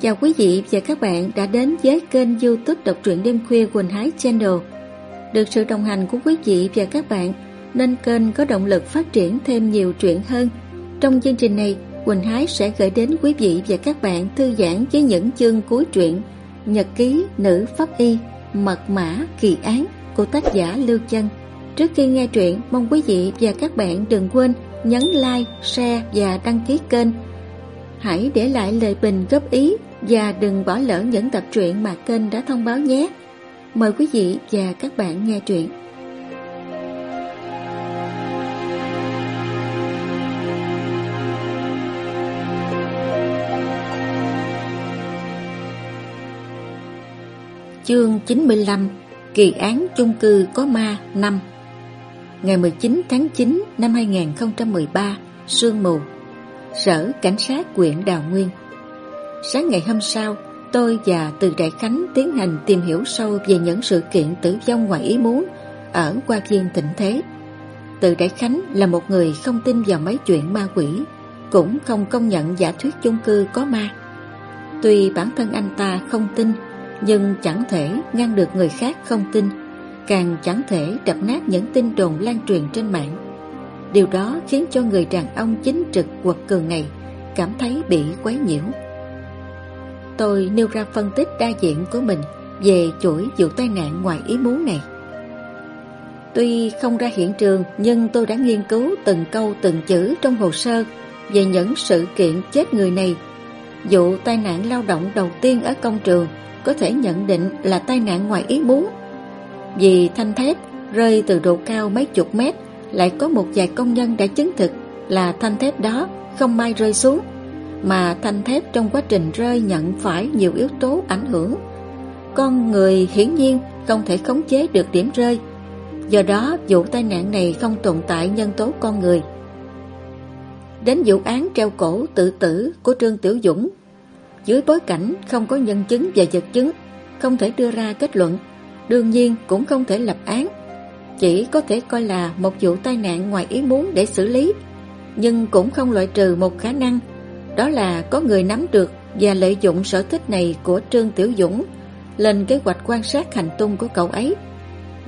Chào quý vị và các bạn đã đến với kênh youtube đọc truyện đêm khuya Quỳnh Hái Channel. Được sự đồng hành của quý vị và các bạn nên kênh có động lực phát triển thêm nhiều truyện hơn. Trong chương trình này, Quỳnh Hái sẽ gửi đến quý vị và các bạn thư giãn với những chương cuối truyện Nhật ký nữ pháp y Mật mã kỳ án của tác giả Lưu Chân. Trước khi nghe truyện, mong quý vị và các bạn đừng quên nhấn like, share và đăng ký kênh. Hãy để lại lời bình góp ý và đừng bỏ lỡ những tập truyện mà kênh đã thông báo nhé. Mời quý vị và các bạn nghe truyện. Chương 95 Kỳ án chung cư có ma 5 Ngày 19 tháng 9 năm 2013 Sương mù Sở Cảnh sát quyện Đào Nguyên Sáng ngày hôm sau Tôi và Từ Đại Khánh tiến hành tìm hiểu sâu về những sự kiện tử vong ngoài ý muốn ở qua viên tịnh thế. Từ Đại Khánh là một người không tin vào mấy chuyện ma quỷ, cũng không công nhận giả thuyết chung cư có ma. Tuy bản thân anh ta không tin, nhưng chẳng thể ngăn được người khác không tin, càng chẳng thể đập nát những tin đồn lan truyền trên mạng. Điều đó khiến cho người đàn ông chính trực quật cường này cảm thấy bị quấy nhiễu. Tôi nêu ra phân tích đa diện của mình về chuỗi vụ tai nạn ngoài ý muốn này. Tuy không ra hiện trường, nhưng tôi đã nghiên cứu từng câu từng chữ trong hồ sơ về những sự kiện chết người này. Vụ tai nạn lao động đầu tiên ở công trường có thể nhận định là tai nạn ngoài ý muốn. Vì thanh thép rơi từ độ cao mấy chục mét, lại có một vài công nhân đã chứng thực là thanh thép đó không may rơi xuống mà thanh thép trong quá trình rơi nhận phải nhiều yếu tố ảnh hưởng. Con người hiển nhiên không thể khống chế được điểm rơi, do đó vụ tai nạn này không tồn tại nhân tố con người. Đến vụ án treo cổ tự tử của Trương Tiểu Dũng, dưới bối cảnh không có nhân chứng và vật chứng, không thể đưa ra kết luận, đương nhiên cũng không thể lập án, chỉ có thể coi là một vụ tai nạn ngoài ý muốn để xử lý, nhưng cũng không loại trừ một khả năng đó là có người nắm được và lợi dụng sở thích này của Trương Tiểu Dũng lên kế hoạch quan sát hành tung của cậu ấy,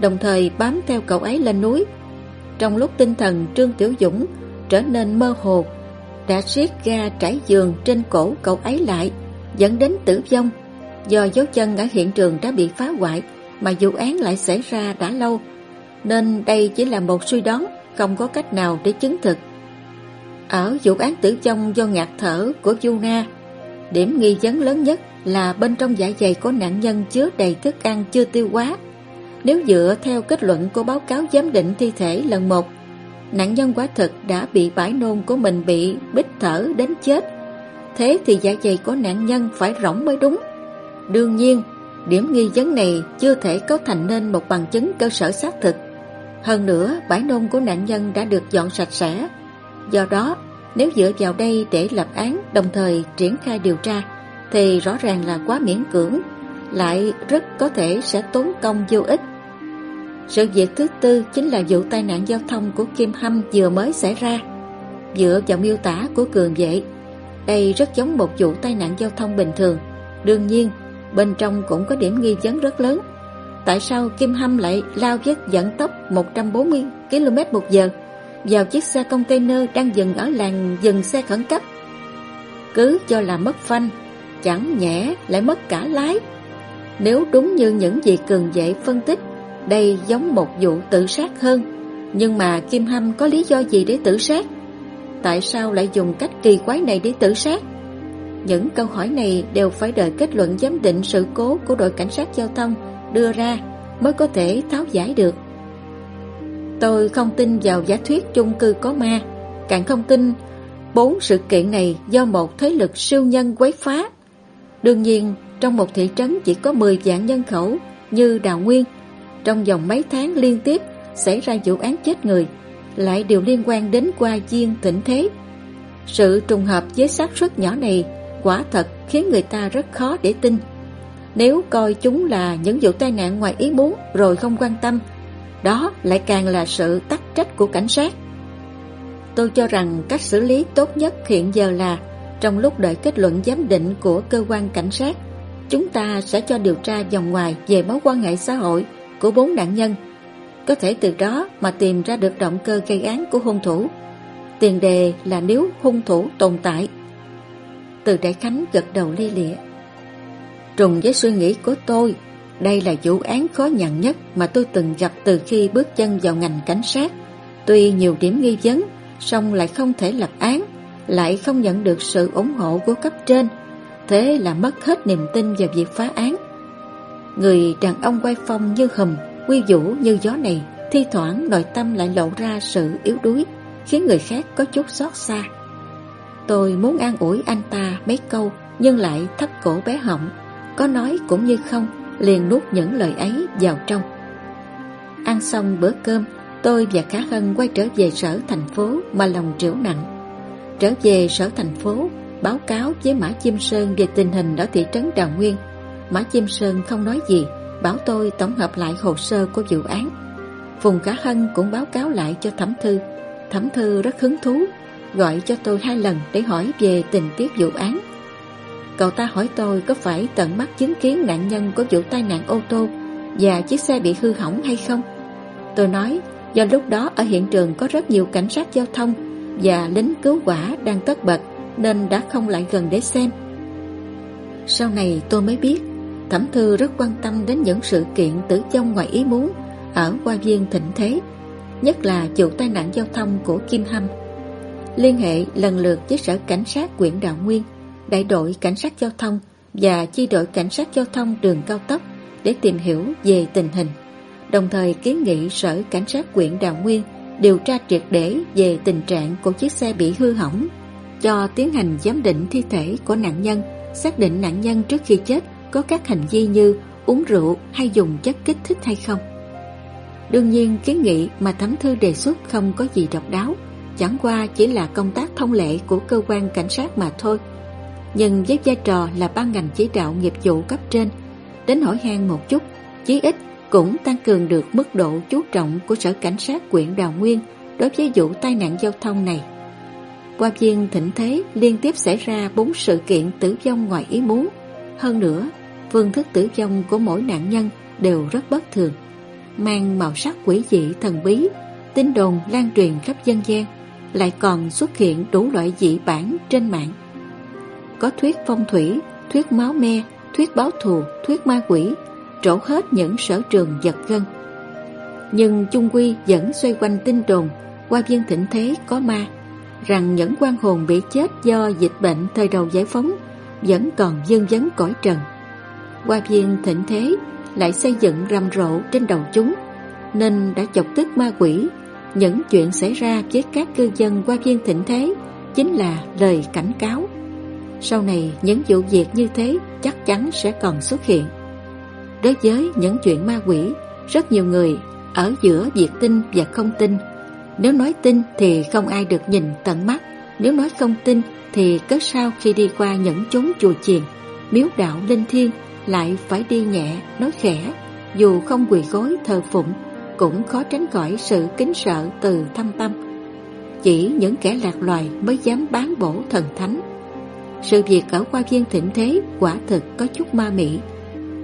đồng thời bám theo cậu ấy lên núi. Trong lúc tinh thần Trương Tiểu Dũng trở nên mơ hồ, đã siết ga trải giường trên cổ cậu ấy lại, dẫn đến tử vong. Do dấu chân ở hiện trường đã bị phá hoại, mà vụ án lại xảy ra đã lâu, nên đây chỉ là một suy đoán, không có cách nào để chứng thực. Ở vụ án tử vong do ngạt thở của Yuna, điểm nghi vấn lớn nhất là bên trong dạ dày của nạn nhân chứa đầy thức ăn chưa tiêu hóa. Nếu dựa theo kết luận của báo cáo giám định thi thể lần một, nạn nhân quả thực đã bị bãi nôn của mình bị bích thở đến chết. Thế thì dạ dày của nạn nhân phải rỗng mới đúng. Đương nhiên, điểm nghi vấn này chưa thể cấu thành nên một bằng chứng cơ sở xác thực. Hơn nữa, bãi nôn của nạn nhân đã được dọn sạch sẽ, Do đó, nếu dựa vào đây để lập án đồng thời triển khai điều tra, thì rõ ràng là quá miễn cưỡng, lại rất có thể sẽ tốn công vô ích. Sự việc thứ tư chính là vụ tai nạn giao thông của Kim Hâm vừa mới xảy ra. Dựa vào miêu tả của cường vệ, đây rất giống một vụ tai nạn giao thông bình thường. Đương nhiên, bên trong cũng có điểm nghi vấn rất lớn. Tại sao Kim Hâm lại lao với dẫn tốc 140 km một giờ? Vào chiếc xe container đang dừng ở làng dừng xe khẩn cấp. Cứ cho là mất phanh, chẳng nhẽ lại mất cả lái. Nếu đúng như những gì cường dễ phân tích, đây giống một vụ tự sát hơn. Nhưng mà Kim Hâm có lý do gì để tự sát? Tại sao lại dùng cách kỳ quái này để tự sát? Những câu hỏi này đều phải đợi kết luận giám định sự cố của đội cảnh sát giao thông đưa ra mới có thể tháo giải được. Tôi không tin vào giả thuyết chung cư có ma, càng không tin bốn sự kiện này do một thế lực siêu nhân quấy phá. Đương nhiên, trong một thị trấn chỉ có 10 vạn nhân khẩu như Đào Nguyên, trong vòng mấy tháng liên tiếp xảy ra vụ án chết người, lại đều liên quan đến qua viên thịnh thế. Sự trùng hợp với xác suất nhỏ này quả thật khiến người ta rất khó để tin. Nếu coi chúng là những vụ tai nạn ngoài ý muốn rồi không quan tâm, đó lại càng là sự tắc trách của cảnh sát. Tôi cho rằng cách xử lý tốt nhất hiện giờ là Trong lúc đợi kết luận giám định của cơ quan cảnh sát, chúng ta sẽ cho điều tra vòng ngoài về mối quan hệ xã hội của bốn nạn nhân. Có thể từ đó mà tìm ra được động cơ gây án của hung thủ. Tiền đề là nếu hung thủ tồn tại. Từ Đại Khánh gật đầu lia lịa. Trùng với suy nghĩ của tôi, đây là vụ án khó nhằn nhất mà tôi từng gặp từ khi bước chân vào ngành cảnh sát. Tuy nhiều điểm nghi vấn, song lại không thể lập án, lại không nhận được sự ủng hộ của cấp trên. Thế là mất hết niềm tin vào việc phá án. Người đàn ông quay phong như hầm, quy vũ như gió này, thi thoảng nội tâm lại lộ ra sự yếu đuối, khiến người khác có chút xót xa. Tôi muốn an ủi anh ta mấy câu, nhưng lại thấp cổ bé họng, có nói cũng như không, liền nuốt những lời ấy vào trong. Ăn xong bữa cơm, tôi và Khá Hân quay trở về sở thành phố mà lòng triểu nặng. Trở về sở thành phố, báo cáo với Mã Chim Sơn về tình hình ở thị trấn Đào Nguyên. Mã Chim Sơn không nói gì, bảo tôi tổng hợp lại hồ sơ của vụ án. Phùng Khả Hân cũng báo cáo lại cho Thẩm Thư. Thẩm Thư rất hứng thú, gọi cho tôi hai lần để hỏi về tình tiết vụ án. Cậu ta hỏi tôi có phải tận mắt chứng kiến nạn nhân có vụ tai nạn ô tô và chiếc xe bị hư hỏng hay không? Tôi nói do lúc đó ở hiện trường có rất nhiều cảnh sát giao thông và lính cứu hỏa đang tất bật nên đã không lại gần để xem. Sau này tôi mới biết Thẩm Thư rất quan tâm đến những sự kiện tử vong ngoài ý muốn ở qua viên thịnh thế, nhất là vụ tai nạn giao thông của Kim Hâm. Liên hệ lần lượt với sở cảnh sát quyện Đạo Nguyên, đại đội cảnh sát giao thông và chi đội cảnh sát giao thông đường cao tốc để tìm hiểu về tình hình, đồng thời kiến nghị sở cảnh sát quyện Đào Nguyên điều tra triệt để về tình trạng của chiếc xe bị hư hỏng, cho tiến hành giám định thi thể của nạn nhân, xác định nạn nhân trước khi chết có các hành vi như uống rượu hay dùng chất kích thích hay không. Đương nhiên kiến nghị mà Thẩm Thư đề xuất không có gì độc đáo, chẳng qua chỉ là công tác thông lệ của cơ quan cảnh sát mà thôi. Nhưng với vai trò là ban ngành chỉ đạo nghiệp vụ cấp trên, đến hỏi han một chút, chí ít cũng tăng cường được mức độ chú trọng của Sở Cảnh sát quyện Đào Nguyên đối với vụ tai nạn giao thông này. Qua viên thỉnh thế liên tiếp xảy ra bốn sự kiện tử vong ngoài ý muốn. Hơn nữa, phương thức tử vong của mỗi nạn nhân đều rất bất thường, mang màu sắc quỷ dị thần bí, tin đồn lan truyền khắp dân gian, lại còn xuất hiện đủ loại dị bản trên mạng. Có thuyết phong thủy, thuyết máu me, thuyết báo thù, thuyết ma quỷ, trổ hết những sở trường giật gân. Nhưng chung quy vẫn xoay quanh tin đồn qua viên thịnh thế có ma, rằng những quan hồn bị chết do dịch bệnh thời đầu giải phóng vẫn còn dương vấn cõi trần. Qua viên thịnh thế lại xây dựng rầm rộ trên đầu chúng, nên đã chọc tức ma quỷ. Những chuyện xảy ra với các cư dân qua viên thịnh thế chính là lời cảnh cáo. Sau này những vụ việc như thế chắc chắn sẽ còn xuất hiện. Đối với những chuyện ma quỷ, rất nhiều người ở giữa việc tin và không tin. Nếu nói tin thì không ai được nhìn tận mắt, nếu nói không tin thì cớ sao khi đi qua những chốn chùa chiền, miếu đạo linh thiêng lại phải đi nhẹ, nói khẽ, dù không quỳ gối thờ phụng, cũng khó tránh khỏi sự kính sợ từ thâm tâm. Chỉ những kẻ lạc loài mới dám bán bổ thần thánh. Sự việc ở qua viên thịnh thế quả thực có chút ma mị,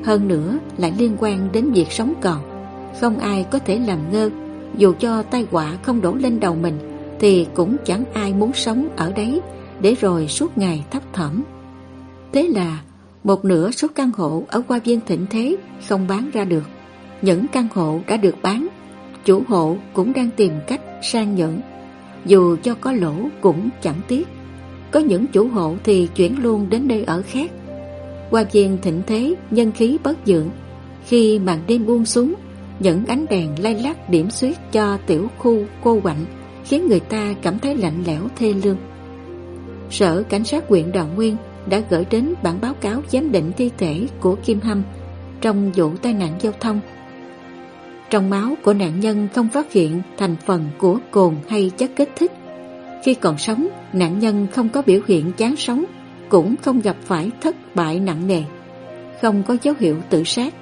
hơn nữa lại liên quan đến việc sống còn. Không ai có thể làm ngơ. Dù cho tai họa không đổ lên đầu mình Thì cũng chẳng ai muốn sống ở đấy Để rồi suốt ngày thấp thỏm. Thế là Một nửa số căn hộ ở qua viên thịnh thế Không bán ra được. Những căn hộ đã được bán Chủ hộ cũng đang tìm cách sang nhẫn. Dù cho có lỗ cũng chẳng tiếc. Có những chủ hộ thì chuyển luôn đến nơi ở khác qua viên thịnh thế, nhân khí bất dưỡng. Khi màn đêm buông xuống, những ánh đèn lay lắc điểm xuyết cho tiểu khu cô quạnh khiến người ta cảm thấy lạnh lẽo thê lương. Sở Cảnh sát huyện Đào Nguyên đã gửi đến bản báo cáo giám định thi thể của Kim Hâm trong vụ tai nạn giao thông. Trong máu của nạn nhân không phát hiện thành phần của cồn hay chất kích thích. Khi còn sống, nạn nhân không có biểu hiện chán sống cũng không gặp phải thất bại nặng nề, không có dấu hiệu tự sát.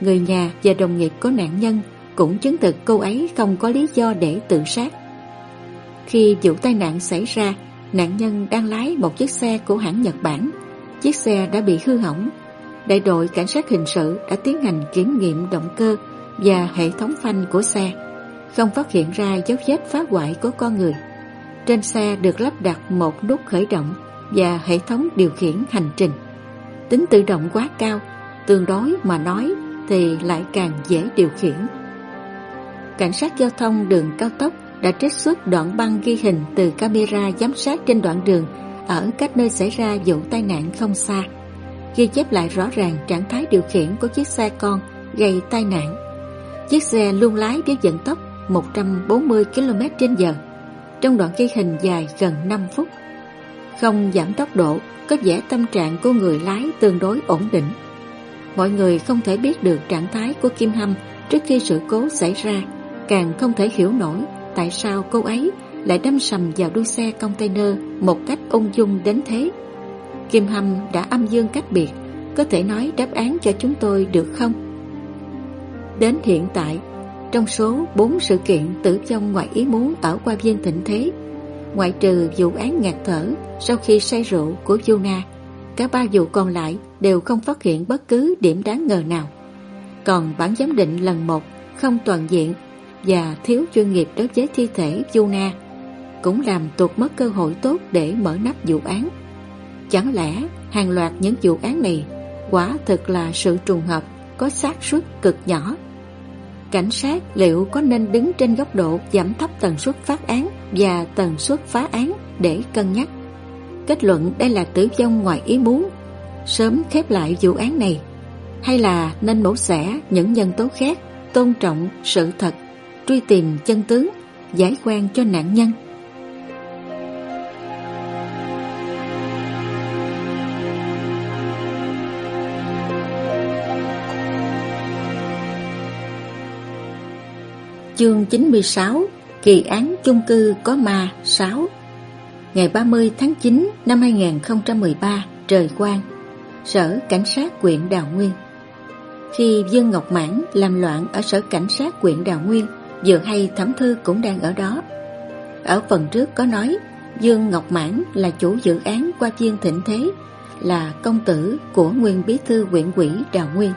Người nhà và đồng nghiệp của nạn nhân cũng chứng thực cô ấy không có lý do để tự sát. Khi vụ tai nạn xảy ra, nạn nhân đang lái một chiếc xe của hãng Nhật Bản. Chiếc xe đã bị hư hỏng. Đại đội cảnh sát hình sự đã tiến hành kiểm nghiệm động cơ và hệ thống phanh của xe, không phát hiện ra dấu vết phá hoại của con người. Trên xe được lắp đặt một nút khởi động và hệ thống điều khiển hành trình. Tính tự động quá cao, tương đối mà nói thì lại càng dễ điều khiển. Cảnh sát giao thông đường cao tốc đã trích xuất đoạn băng ghi hình từ camera giám sát trên đoạn đường ở cách nơi xảy ra vụ tai nạn không xa, ghi chép lại rõ ràng trạng thái điều khiển của chiếc xe con gây tai nạn. Chiếc xe luôn lái với vận tốc 140 km/h trong đoạn ghi hình dài gần 5 phút. Không giảm tốc độ, có vẻ tâm trạng của người lái tương đối ổn định. Mọi người không thể biết được trạng thái của Kim Hâm trước khi sự cố xảy ra, càng không thể hiểu nổi tại sao cô ấy lại đâm sầm vào đuôi xe container một cách ung dung đến thế. Kim Hâm đã âm dương cách biệt, có thể nói đáp án cho chúng tôi được không? Đến hiện tại, trong số 4 sự kiện tử vong ngoài ý muốn ở qua viên thịnh thế, ngoại trừ vụ án ngạt thở sau khi say rượu của Yuna, cả ba vụ còn lại đều không phát hiện bất cứ điểm đáng ngờ nào. Còn bản giám định lần một không toàn diện và thiếu chuyên nghiệp đối với thi thể Yuna cũng làm tuột mất cơ hội tốt để mở nắp vụ án. Chẳng lẽ hàng loạt những vụ án này quả thực là sự trùng hợp có xác suất cực nhỏ? Cảnh sát liệu có nên đứng trên góc độ giảm thấp tần suất phát án và tần suất phá án để cân nhắc? Kết luận đây là tử vong ngoài ý muốn, sớm khép lại vụ án này, hay là nên mổ xẻ những nhân tố khác, tôn trọng sự thật truy tìm chân tướng, giải quan cho nạn nhân. Chương 96 Kỳ án chung cư có ma 6 Ngày 30 tháng 9 năm 2013 Trời quang, Sở Cảnh sát huyện Đào Nguyên. Khi Dương Ngọc Mãn làm loạn ở Sở Cảnh sát huyện Đào Nguyên, Vừa hay Thẩm Thư cũng đang ở đó. Ở phần trước có nói, Dương Ngọc Mãn là chủ dự án qua chiên thịnh thế, Là công tử của nguyên bí thư huyện quỷ Đào Nguyên.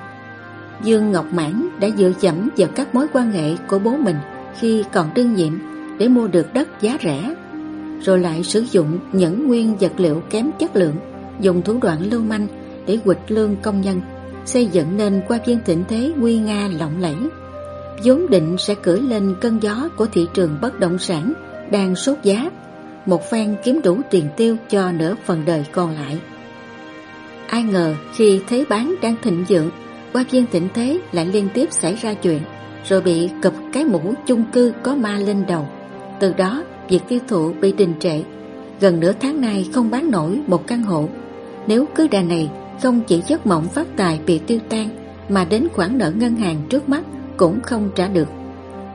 Dương Ngọc Mãn đã dựa dẫm vào các mối quan hệ của bố mình Khi còn đương nhiệm để mua được đất giá rẻ Rồi lại sử dụng những nguyên vật liệu kém chất lượng Dùng thủ đoạn lưu manh để quỵt lương công nhân Xây dựng nên qua viên thịnh thế nguy nga lộng lẫy vốn định sẽ cưỡi lên cơn gió của thị trường bất động sản đang sốt giá, một phen kiếm đủ tiền tiêu cho nửa phần đời còn lại. Ai ngờ khi thế bán đang thịnh vượng, qua viên thịnh thế lại liên tiếp xảy ra chuyện, rồi bị cụp cái mũ chung cư có ma lên đầu. Từ đó, việc tiêu thụ bị đình trệ. Gần nửa tháng nay không bán nổi một căn hộ. Nếu cứ đà này, không chỉ giấc mộng phát tài bị tiêu tan, mà đến khoản nợ ngân hàng trước mắt cũng không trả được.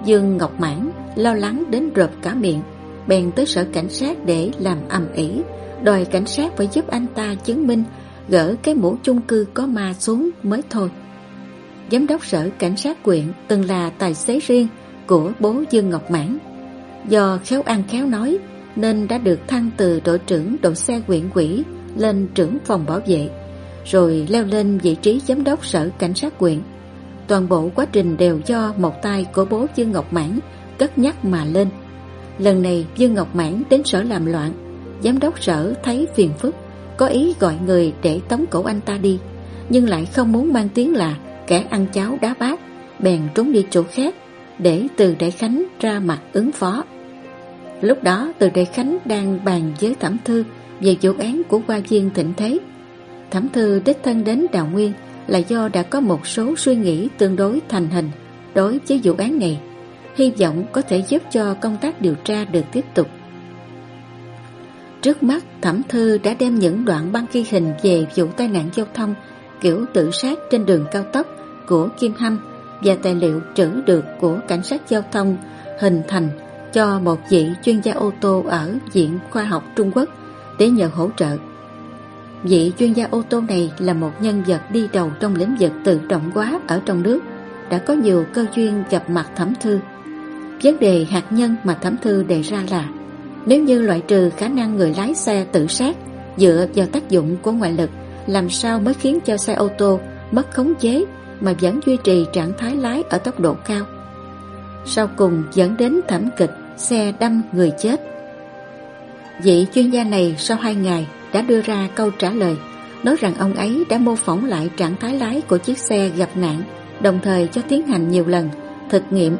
Dương Ngọc Mãn lo lắng đến rợp cả miệng, bèn tới sở cảnh sát để làm ầm ĩ, đòi cảnh sát phải giúp anh ta chứng minh gỡ cái mũ chung cư có ma xuống mới thôi. Giám đốc sở cảnh sát quyện từng là tài xế riêng của bố Dương Ngọc Mãn. Do khéo ăn khéo nói nên đã được thăng từ đội trưởng đội xe quyện quỹ lên trưởng phòng bảo vệ, rồi leo lên vị trí giám đốc sở cảnh sát quyện. Toàn bộ quá trình đều do một tay của bố Dương Ngọc Mãn cất nhắc mà lên. Lần này Dương Ngọc Mãn đến sở làm loạn, giám đốc sở thấy phiền phức, có ý gọi người để tống cổ anh ta đi, nhưng lại không muốn mang tiếng là kẻ ăn cháo đá bát, bèn trốn đi chỗ khác để từ Đại Khánh ra mặt ứng phó. Lúc đó từ Đại Khánh đang bàn với Thẩm Thư về vụ án của Hoa viên thịnh thế. Thẩm Thư đích thân đến Đào Nguyên là do đã có một số suy nghĩ tương đối thành hình đối với vụ án này, hy vọng có thể giúp cho công tác điều tra được tiếp tục. Trước mắt, Thẩm Thư đã đem những đoạn băng ghi hình về vụ tai nạn giao thông kiểu tự sát trên đường cao tốc của Kim Hâm và tài liệu trữ được của cảnh sát giao thông hình thành cho một vị chuyên gia ô tô ở Viện Khoa học Trung Quốc để nhờ hỗ trợ. Vị chuyên gia ô tô này là một nhân vật đi đầu trong lĩnh vực tự động hóa ở trong nước, đã có nhiều cơ duyên gặp mặt thẩm thư. Vấn đề hạt nhân mà thẩm thư đề ra là Nếu như loại trừ khả năng người lái xe tự sát dựa vào tác dụng của ngoại lực, làm sao mới khiến cho xe ô tô mất khống chế mà vẫn duy trì trạng thái lái ở tốc độ cao. Sau cùng dẫn đến thảm kịch xe đâm người chết. Vị chuyên gia này sau hai ngày đã đưa ra câu trả lời, nói rằng ông ấy đã mô phỏng lại trạng thái lái của chiếc xe gặp nạn, đồng thời cho tiến hành nhiều lần thực nghiệm.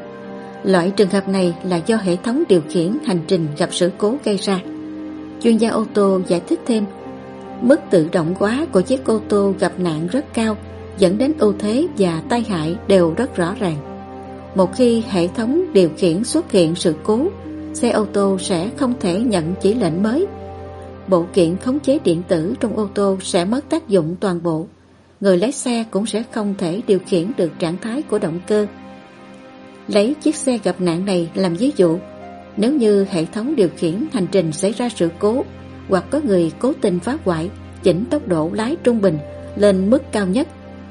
Loại trường hợp này là do hệ thống điều khiển hành trình gặp sự cố gây ra. Chuyên gia ô tô giải thích thêm, mức tự động hóa của chiếc ô tô gặp nạn rất cao, dẫn đến ưu thế và tai hại đều rất rõ ràng. Một khi hệ thống điều khiển xuất hiện sự cố, xe ô tô sẽ không thể nhận chỉ lệnh mới. Bộ kiện khống chế điện tử trong ô tô sẽ mất tác dụng toàn bộ. Người lái xe cũng sẽ không thể điều khiển được trạng thái của động cơ. Lấy chiếc xe gặp nạn này làm ví dụ, nếu như hệ thống điều khiển hành trình xảy ra sự cố hoặc có người cố tình phá hoại, chỉnh tốc độ lái trung bình lên mức cao nhất,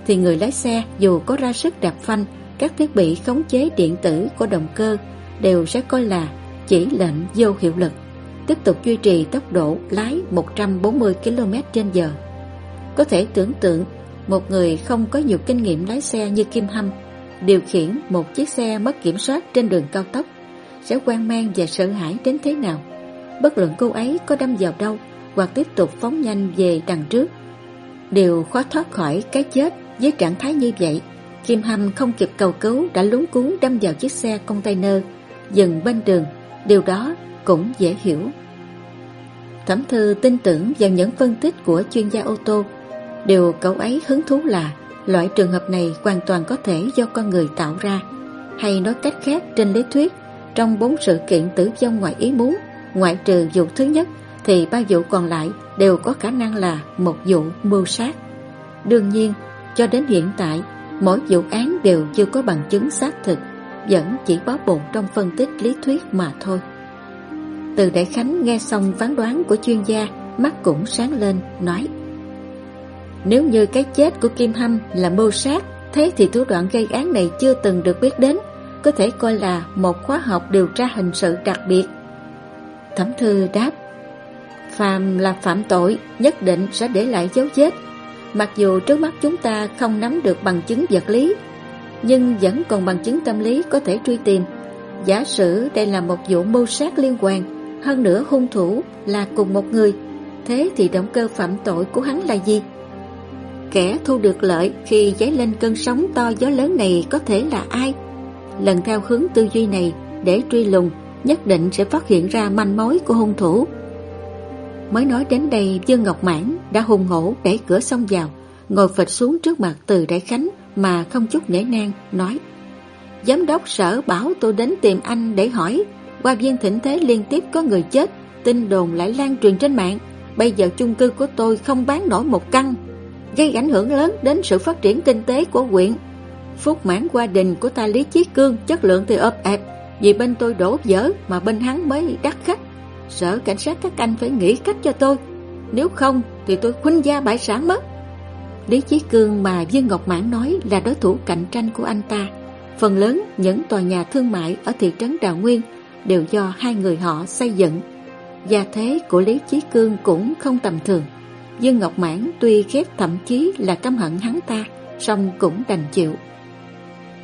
thì người lái xe dù có ra sức đạp phanh, các thiết bị khống chế điện tử của động cơ đều sẽ coi là chỉ lệnh vô hiệu lực, tiếp tục duy trì tốc độ lái 140 km h Có thể tưởng tượng một người không có nhiều kinh nghiệm lái xe như Kim Hâm điều khiển một chiếc xe mất kiểm soát trên đường cao tốc sẽ quan mang và sợ hãi đến thế nào. Bất luận cô ấy có đâm vào đâu hoặc tiếp tục phóng nhanh về đằng trước đều khó thoát khỏi cái chết với trạng thái như vậy. Kim Hâm không kịp cầu cứu đã lúng cuốn đâm vào chiếc xe container dừng bên đường. Điều đó cũng dễ hiểu. Thẩm thư tin tưởng vào những phân tích của chuyên gia ô tô. Điều cậu ấy hứng thú là loại trường hợp này hoàn toàn có thể do con người tạo ra. Hay nói cách khác trên lý thuyết, trong bốn sự kiện tử vong ngoài ý muốn, ngoại trừ vụ thứ nhất, thì ba vụ còn lại đều có khả năng là một vụ mưu sát. Đương nhiên, cho đến hiện tại, mỗi vụ án đều chưa có bằng chứng xác thực, vẫn chỉ bó bồn trong phân tích lý thuyết mà thôi. Từ Đại Khánh nghe xong phán đoán của chuyên gia, mắt cũng sáng lên, nói Nếu như cái chết của Kim Hâm là mưu sát, thế thì thủ đoạn gây án này chưa từng được biết đến, có thể coi là một khóa học điều tra hình sự đặc biệt. Thẩm thư đáp Phàm là phạm tội nhất định sẽ để lại dấu vết Mặc dù trước mắt chúng ta không nắm được bằng chứng vật lý, Nhưng vẫn còn bằng chứng tâm lý có thể truy tìm Giả sử đây là một vụ mưu sát liên quan, Hơn nữa hung thủ là cùng một người, Thế thì động cơ phạm tội của hắn là gì? Kẻ thu được lợi khi dấy lên cơn sóng to gió lớn này có thể là ai? Lần theo hướng tư duy này, để truy lùng, Nhất định sẽ phát hiện ra manh mối của hung thủ Mới nói đến đây Dương Ngọc Mãn đã hùng hổ đẩy cửa xông vào, Ngồi phịch xuống trước mặt từ Đại Khánh Mà không chút nể nang, nói, Giám đốc sở bảo tôi đến tìm anh để hỏi, Qua viên thỉnh thế liên tiếp có người chết, Tin đồn lại lan truyền trên mạng, Bây giờ chung cư của tôi không bán nổi một căn, Gây ảnh hưởng lớn đến sự phát triển kinh tế của huyện. Phúc mãn qua đình của ta Lý Chí Cương Chất lượng thì ấp ẹp, Vì bên tôi đổ dở mà bên hắn mới đắt khách. Sở cảnh sát các anh phải nghĩ cách cho tôi. Nếu không, thì tôi khuynh gia bại sản mất. Lý Chí Cương mà Dương Ngọc Mãn nói là đối thủ cạnh tranh của anh ta. Phần lớn những tòa nhà thương mại ở thị trấn Đào Nguyên Đều do hai người họ xây dựng. Gia thế của Lý Chí Cương cũng không tầm thường. Dương Ngọc Mãn tuy ghét thậm chí là căm hận hắn ta, song cũng đành chịu.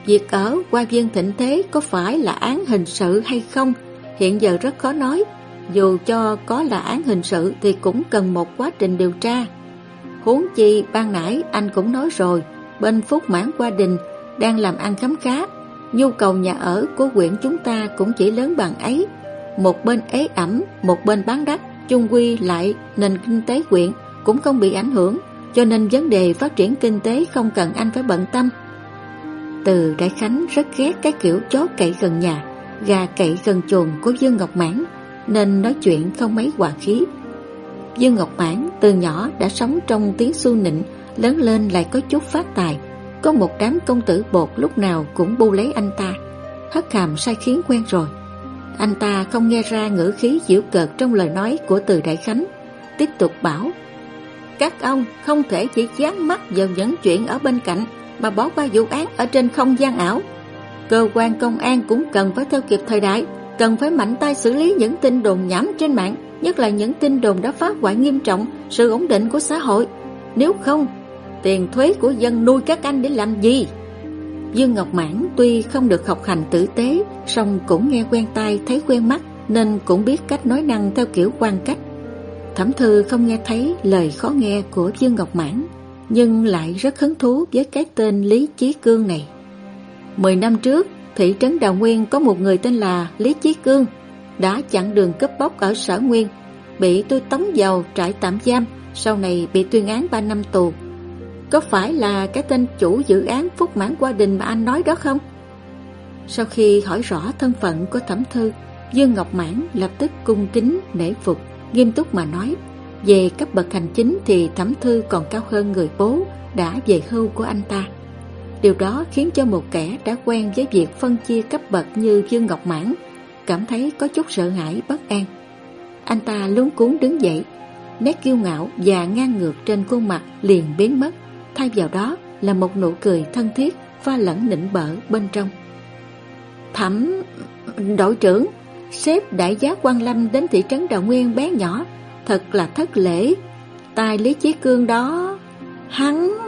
Việc ở qua viên thịnh thế có phải là án hình sự hay không, Hiện giờ rất khó nói dù cho có là án hình sự thì cũng cần một quá trình điều tra. Huống chi ban nãy anh cũng nói rồi, bên Phúc Mãn Qua Đình đang làm ăn khấm khá. Nhu cầu nhà ở của huyện chúng ta cũng chỉ lớn bằng ấy. Một bên ế ẩm, một bên bán đắt, chung quy lại nền kinh tế huyện cũng không bị ảnh hưởng, cho nên vấn đề phát triển kinh tế không cần anh phải bận tâm. Từ Đại Khánh rất ghét cái kiểu chó cậy gần nhà, gà cậy gần chuồng của Dương Ngọc Mãn nên nói chuyện không mấy hòa khí. Dương Ngọc Mãn từ nhỏ đã sống trong tiếng su nịnh, lớn lên lại có chút phát tài. Có một đám công tử bột lúc nào cũng bu lấy anh ta, hất hàm sai khiến quen rồi. Anh ta không nghe ra ngữ khí giễu cợt trong lời nói của từ Đại Khánh, tiếp tục bảo Các ông không thể chỉ dán mắt vào những chuyện ở bên cạnh mà bỏ qua vụ án ở trên không gian ảo. Cơ quan công an cũng cần phải theo kịp thời đại cần phải mạnh tay xử lý những tin đồn nhảm trên mạng, nhất là những tin đồn đã phá hoại nghiêm trọng sự ổn định của xã hội. Nếu không, tiền thuế của dân nuôi các anh để làm gì? Dương Ngọc Mãn tuy không được học hành tử tế, song cũng nghe quen tai thấy quen mắt nên cũng biết cách nói năng theo kiểu quan cách. Thẩm Thư không nghe thấy lời khó nghe của Dương Ngọc Mãn, nhưng lại rất hứng thú với cái tên Lý Chí Cương này. Mười năm trước, thị trấn Đào Nguyên có một người tên là Lý Chí Cương, đã chặn đường cướp bóc ở sở Nguyên, bị tôi tống vào trại tạm giam, sau này bị tuyên án 3 năm tù. Có phải là cái tên chủ dự án Phúc Mãn Qua Đình mà anh nói đó không? Sau khi hỏi rõ thân phận của Thẩm Thư, Dương Ngọc Mãn lập tức cung kính nể phục, nghiêm túc mà nói về cấp bậc hành chính thì Thẩm Thư còn cao hơn người bố đã về hưu của anh ta. Điều đó khiến cho một kẻ đã quen với việc phân chia cấp bậc như Dương Ngọc Mãn cảm thấy có chút sợ hãi bất an. Anh ta luống cuốn đứng dậy, nét kiêu ngạo và ngang ngược trên khuôn mặt liền biến mất, thay vào đó là một nụ cười thân thiết pha lẫn nịnh bợ bên trong. Thẩm đội trưởng, sếp đại giá quan lâm đến thị trấn Đào Nguyên bé nhỏ, thật là thất lễ. Tài Lý Chí Cương đó, hắn...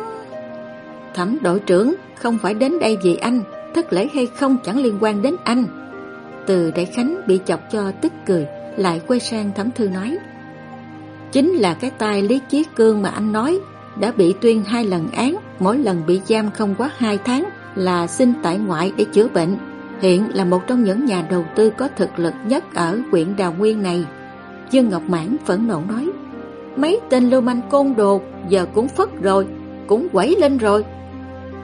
Thẩm đội trưởng không phải đến đây vì anh, thất lễ hay không chẳng liên quan đến anh. Từ Đại Khánh bị chọc cho tức cười, lại quay sang Thẩm Thư nói. Chính là cái tai Lý Chí Cương mà anh nói, đã bị tuyên hai lần án, mỗi lần bị giam không quá hai tháng là xin tại ngoại để chữa bệnh. Hiện là một trong những nhà đầu tư có thực lực nhất ở huyện Đào Nguyên này. Dương Ngọc Mãn phẫn nộ nói, mấy tên lưu manh côn đồ giờ cũng phất rồi, cũng quẩy lên rồi.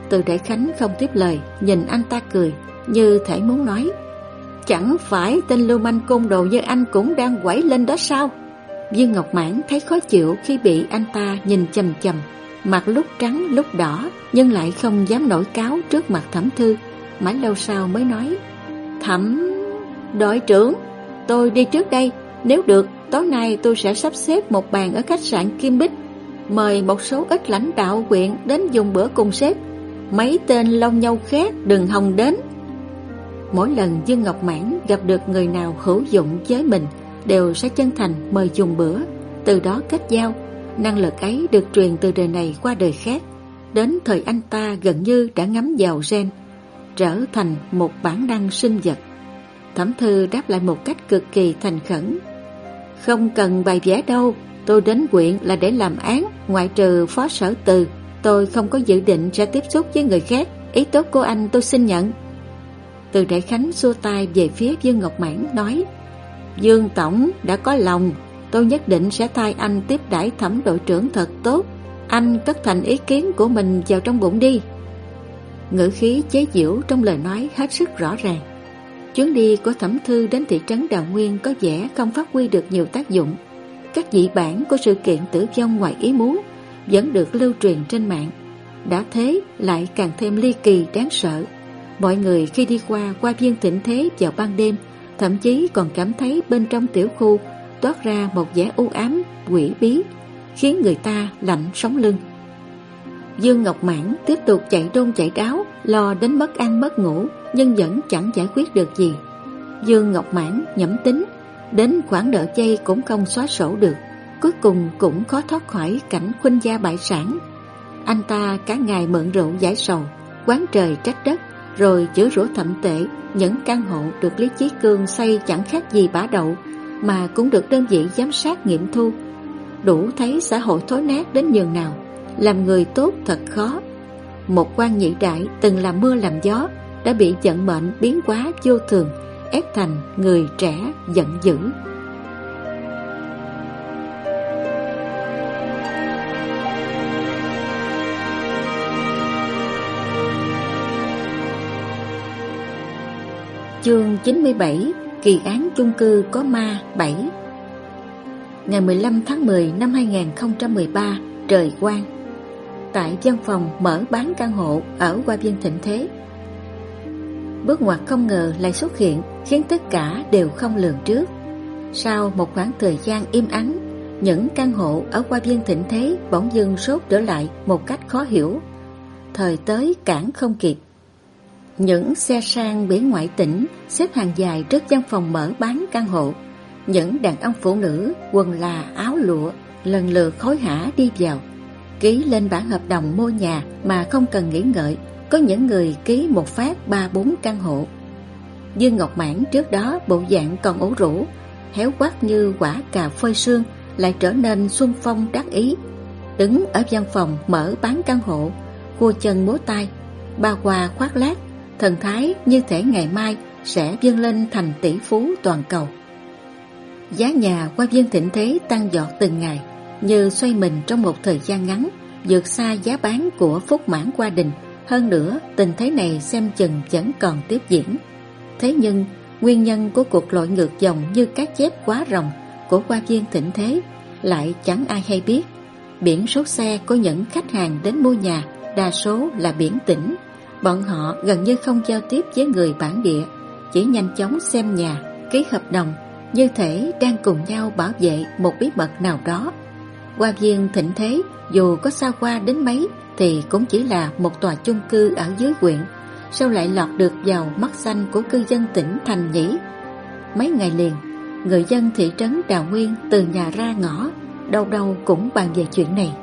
Từ Đại Khánh không tiếp lời, nhìn anh ta cười, như thể muốn nói, chẳng phải tên lưu manh côn đồ như anh cũng đang quẩy lên đó sao? Dương Ngọc Mãn thấy khó chịu khi bị anh ta nhìn chầm chầm, mặt lúc trắng lúc đỏ, nhưng lại không dám nổi cáo trước mặt thẩm thư. Mãi lâu sau mới nói, Thẩm... đội trưởng, tôi đi trước đây, nếu được, tối nay tôi sẽ sắp xếp một bàn ở khách sạn Kim Bích, mời một số ít lãnh đạo huyện đến dùng bữa cùng sếp. Mấy tên lông nhau khác đừng hòng đến. Mỗi lần Dương Ngọc Mãn gặp được người nào hữu dụng với mình, đều sẽ chân thành mời dùng bữa, từ đó kết giao. Năng lực ấy được truyền từ đời này qua đời khác. Đến thời anh ta gần như đã ngắm vào gen, trở thành một bản năng sinh vật. Thẩm thư đáp lại một cách cực kỳ thành khẩn. Không cần bài vẽ đâu, tôi đến quyện là để làm án, ngoại trừ phó sở từ. Tôi không có dự định sẽ tiếp xúc với người khác, ý tốt của anh tôi xin nhận. Từ Đại Khánh xua tay về phía Dương Ngọc Mãn nói Dương Tổng đã có lòng Tôi nhất định sẽ thay anh tiếp đãi thẩm đội trưởng thật tốt. Anh cất thành ý kiến của mình vào trong bụng đi. Ngữ khí chế giễu trong lời nói hết sức rõ ràng. Chuyến đi của thẩm thư đến thị trấn Đào Nguyên có vẻ không phát huy được nhiều tác dụng. Các dị bản của sự kiện tử vong ngoài ý muốn vẫn được lưu truyền trên mạng Đã thế lại càng thêm ly kỳ đáng sợ Mọi người khi đi qua qua viên thịnh thế vào ban đêm Thậm chí còn cảm thấy bên trong tiểu khu toát ra một vẻ u ám, quỷ bí, khiến người ta lạnh sống lưng. Dương Ngọc Mãn tiếp tục chạy đôn chạy đáo, lo đến mất ăn mất ngủ, nhưng vẫn chẳng giải quyết được gì. Dương Ngọc Mãn nhẩm tính, đến khoản nợ chay cũng không xóa sổ được, cuối cùng cũng khó thoát khỏi cảnh khuynh gia bại sản. Anh ta cả ngày mượn rượu giải sầu, quán trời trách đất, rồi chữa rủa thậm tệ những căn hộ được Lý Chí Cương xây chẳng khác gì bả đậu mà cũng được đơn vị giám sát nghiệm thu. Đủ thấy xã hội thối nát đến nhường nào làm người tốt thật khó. Một quan nhị đại từng làm mưa làm gió đã bị giận mệnh biến quá vô thường ép thành người trẻ giận dữ. Chương 97 Kỳ án chung cư có ma 7 Ngày 15 tháng 10 năm 2013 Trời quang. Tại văn phòng mở bán căn hộ Ở qua viên thịnh thế. Bước ngoặt không ngờ lại xuất hiện, Khiến tất cả đều không lường trước. Sau một khoảng thời gian im ắng, Những căn hộ ở qua viên thịnh thế Bỗng dưng sốt trở lại một cách khó hiểu. Thời tới cản không kịp những xe sang biển ngoại tỉnh xếp hàng dài trước văn phòng mở bán căn hộ. Những đàn ông phụ nữ quần là áo lụa lần lượt khối hả đi vào. Ký lên bản hợp đồng mua nhà mà không cần nghĩ ngợi. Có những người ký một phát ba bốn căn hộ. Dương Ngọc Mãn trước đó bộ dạng còn ủ rũ, héo quát như quả cà phơi sương lại trở nên xuân phong đắc ý. Đứng ở văn phòng mở bán căn hộ, cua chân múa tay, ba qua khoác lác thần thái như thể ngày mai sẽ vươn lên thành tỷ phú toàn cầu. Giá nhà qua viên thịnh thế tăng giọt từng ngày, như xoay mình trong một thời gian ngắn, vượt xa giá bán của Phúc Mãn qua đình. Hơn nữa, tình thế này xem chừng vẫn còn tiếp diễn. Thế nhưng, nguyên nhân của cuộc lội ngược dòng như các chép quá rồng của qua viên thịnh thế lại chẳng ai hay biết. Biển số xe của những khách hàng đến mua nhà đa số là biển tỉnh Bọn họ gần như không giao tiếp với người bản địa, chỉ nhanh chóng xem nhà, ký hợp đồng, như thể đang cùng nhau bảo vệ một bí mật nào đó. Qua viên thịnh thế, dù có xa qua đến mấy, thì cũng chỉ là một tòa chung cư ở dưới quyện, sao lại lọt được vào mắt xanh của cư dân tỉnh thành nhỉ? Mấy ngày liền, người dân thị trấn Đào Nguyên từ nhà ra ngõ, đâu đâu cũng bàn về chuyện này.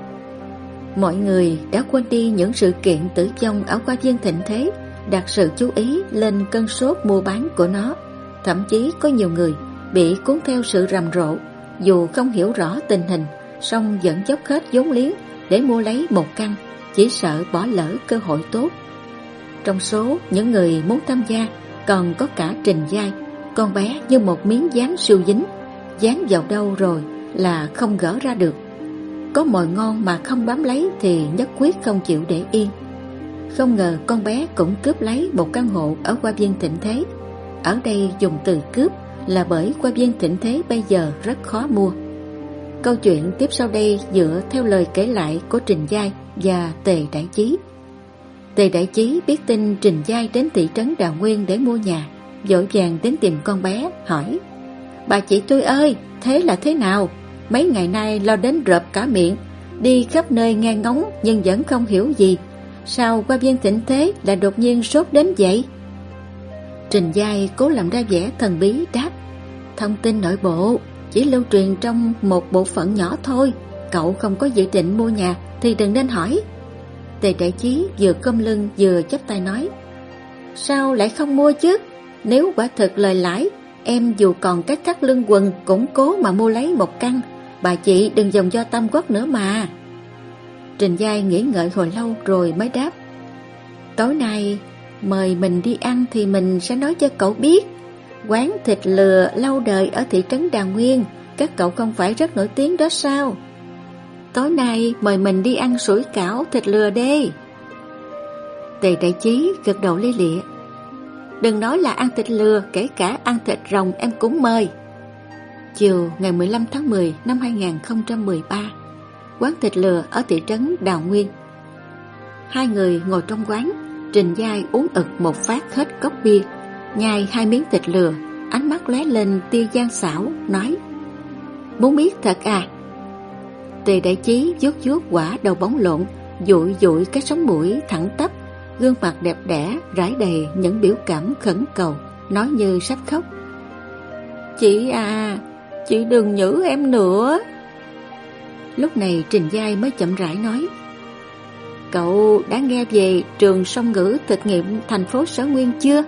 Mọi người đã quên đi những sự kiện tử vong ở qua viên thịnh thế, đặt sự chú ý lên cân sốt mua bán của nó. Thậm chí có nhiều người bị cuốn theo sự rầm rộ, dù không hiểu rõ tình hình, song vẫn dốc hết vốn liếng để mua lấy một căn, chỉ sợ bỏ lỡ cơ hội tốt. Trong số những người muốn tham gia còn có cả Trình Giai, con bé như một miếng dán siêu dính, dán vào đâu rồi là không gỡ ra được. Có mồi ngon mà không bám lấy thì nhất quyết không chịu để yên. Không ngờ con bé cũng cướp lấy một căn hộ ở qua viên thịnh thế. Ở đây dùng từ cướp là bởi qua viên thịnh thế bây giờ rất khó mua. Câu chuyện tiếp sau đây dựa theo lời kể lại của Trình Giai và Tề Đại Chí. Tề Đại Chí biết tin Trình Giai đến thị trấn Đào Nguyên để mua nhà, dội vàng đến tìm con bé, hỏi Bà chị tôi ơi, thế là thế nào? Mấy ngày nay lo đến rợp cả miệng, Đi khắp nơi nghe ngóng Nhưng vẫn không hiểu gì. Sao qua viên thịnh thế lại đột nhiên sốt đến vậy? Trình Giai cố làm ra vẻ thần bí đáp, Thông tin nội bộ Chỉ lưu truyền trong một bộ phận nhỏ thôi, Cậu không có dự định mua nhà Thì đừng nên hỏi. Tề đại chí vừa cơm lưng vừa chấp tay nói, Sao lại không mua chứ? Nếu quả thực lời lãi, Em dù còn cách thắt lưng quần Cũng cố mà mua lấy một căn. Bà chị đừng dòng do tâm quốc nữa mà. Trình Giai nghĩ ngợi hồi lâu rồi mới đáp. Tối nay, mời mình đi ăn thì mình sẽ nói cho cậu biết. Quán thịt lừa lâu đời ở thị trấn Đà Nguyên. Các cậu không phải rất nổi tiếng đó sao? Tối nay mời mình đi ăn sủi cảo thịt lừa đi. Tề đại chí gật đầu lia lịa. Đừng nói là ăn thịt lừa, Kể cả ăn thịt rồng em cũng mời. Chiều ngày 15 tháng 10 năm 2013 Quán thịt lừa ở thị trấn Đào Nguyên. Hai người ngồi trong quán, Trình Giai uống ực một phát hết cốc bia, Nhai hai miếng thịt lừa, Ánh mắt lóe lên tia gian xảo, Nói, Muốn biết thật à? Tề đại chí vuốt vuốt quả đầu bóng lộn, Dụi dụi cái sống mũi thẳng tắp, Gương mặt đẹp đẽ, rải đầy những biểu cảm khẩn cầu, Nói như sắp khóc. Chị à Chị đừng nhử em nữa Lúc này Trình Giai mới chậm rãi nói, Cậu đã nghe về trường song ngữ thực nghiệm thành phố Sở Nguyên chưa?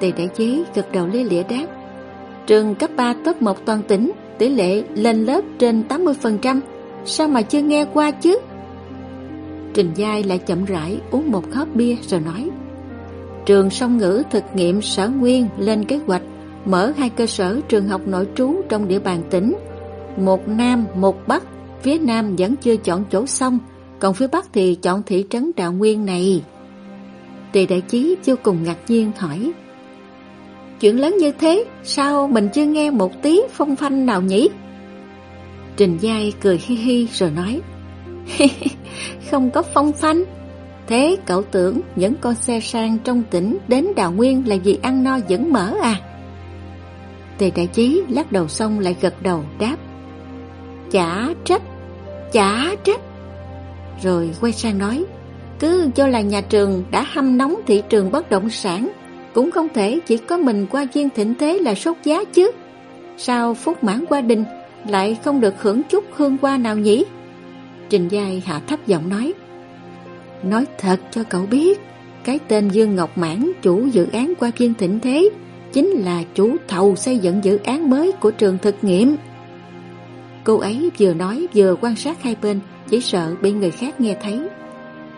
Tề đại chế gật đầu lê lịa đáp, Trường cấp 3 top 1 toàn tỉnh, Tỷ lệ lên lớp trên 80% Sao mà chưa nghe qua chứ? Trình Giai lại chậm rãi uống một hớp bia rồi nói, Trường song ngữ thực nghiệm sở nguyên lên kế hoạch mở hai cơ sở trường học nội trú trong địa bàn tỉnh. Một Nam, một Bắc, phía Nam vẫn chưa chọn chỗ xong, còn phía Bắc thì chọn thị trấn Đạo Nguyên này. Tề đại chí vô cùng ngạc nhiên hỏi Chuyện lớn như thế, sao mình chưa nghe một tí phong phanh nào nhỉ? Trình Giai cười hi hi rồi nói Không có phong phanh Thế cậu tưởng những con xe sang trong tỉnh đến Đào Nguyên là vì ăn no vẫn mở à? Tề đại chí lắc đầu xong lại gật đầu đáp Chả trách Chả trách Rồi quay sang nói cứ cho là nhà trường đã hâm nóng thị trường bất động sản, cũng không thể chỉ có mình qua viên thịnh thế là sốt giá chứ. Sao phúc mãn qua đình lại không được hưởng chút hương qua nào nhỉ? Trình Giai hạ thấp giọng nói. Nói thật cho cậu biết, cái tên Dương Ngọc Mãn chủ dự án qua viên thịnh thế chính là chủ thầu xây dựng dự án mới của trường thực nghiệm. Cô ấy vừa nói vừa quan sát hai bên, chỉ sợ bị người khác nghe thấy.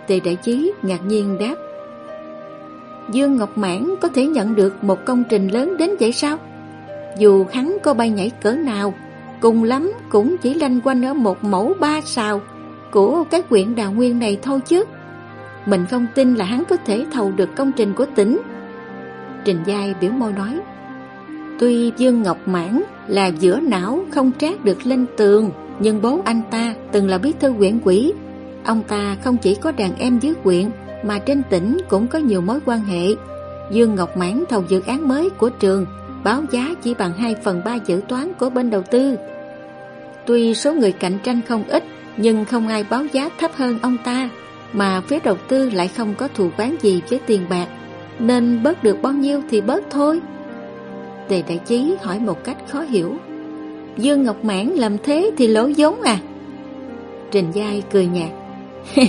Tề Đại Chí ngạc nhiên đáp. Dương Ngọc Mãn có thể nhận được một công trình lớn đến vậy sao? Dù hắn có bay nhảy cỡ nào, cùng lắm cũng chỉ lanh quanh ở một mẫu ba sào của các quyện đào nguyên này thôi chứ. Mình không tin là hắn có thể thầu được công trình của tỉnh. Trình Giai biểu môi nói, Tuy Dương Ngọc Mãn là giữa não không trát được lên tường, nhưng bố anh ta từng là bí thư huyện quỷ Ông ta không chỉ có đàn em dưới quyện, mà trên tỉnh cũng có nhiều mối quan hệ. Dương Ngọc Mãn thầu dự án mới của trường, báo giá chỉ bằng 2 phần 3 dự toán của bên đầu tư. Tuy số người cạnh tranh không ít, nhưng không ai báo giá thấp hơn ông ta, mà phía đầu tư lại không có thù quán gì với tiền bạc, nên bớt được bao nhiêu thì bớt thôi. Tề Đại Chí hỏi một cách khó hiểu. Dương Ngọc Mãn làm thế thì lỗ vốn à? Trình Giai cười nhạt.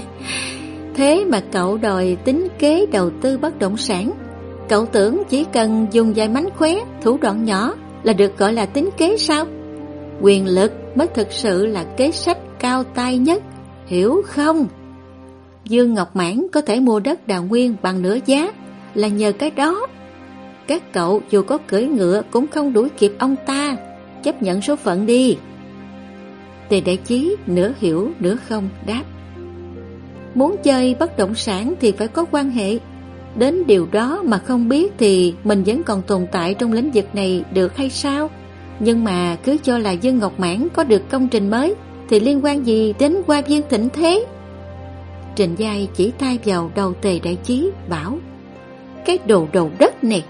thế mà cậu đòi tính kế đầu tư bất động sản. Cậu tưởng chỉ cần dùng vài mánh khóe, thủ đoạn nhỏ là được gọi là tính kế sao? Quyền lực mới thực sự là kế sách cao tay nhất, hiểu không? Dương Ngọc Mãn có thể mua đất đào nguyên bằng nửa giá là nhờ cái đó. Các cậu dù có cưỡi ngựa cũng không đuổi kịp ông ta, chấp nhận số phận đi. Tề đại chí nửa hiểu nửa không đáp. Muốn chơi bất động sản thì phải có quan hệ. Đến điều đó mà không biết thì mình vẫn còn tồn tại trong lĩnh vực này được hay sao? Nhưng mà cứ cho là Dương Ngọc Mãn có được công trình mới thì liên quan gì đến qua viên thịnh thế? Trình Giai chỉ tay vào đầu tề đại chí bảo cái đồ đầu đất này.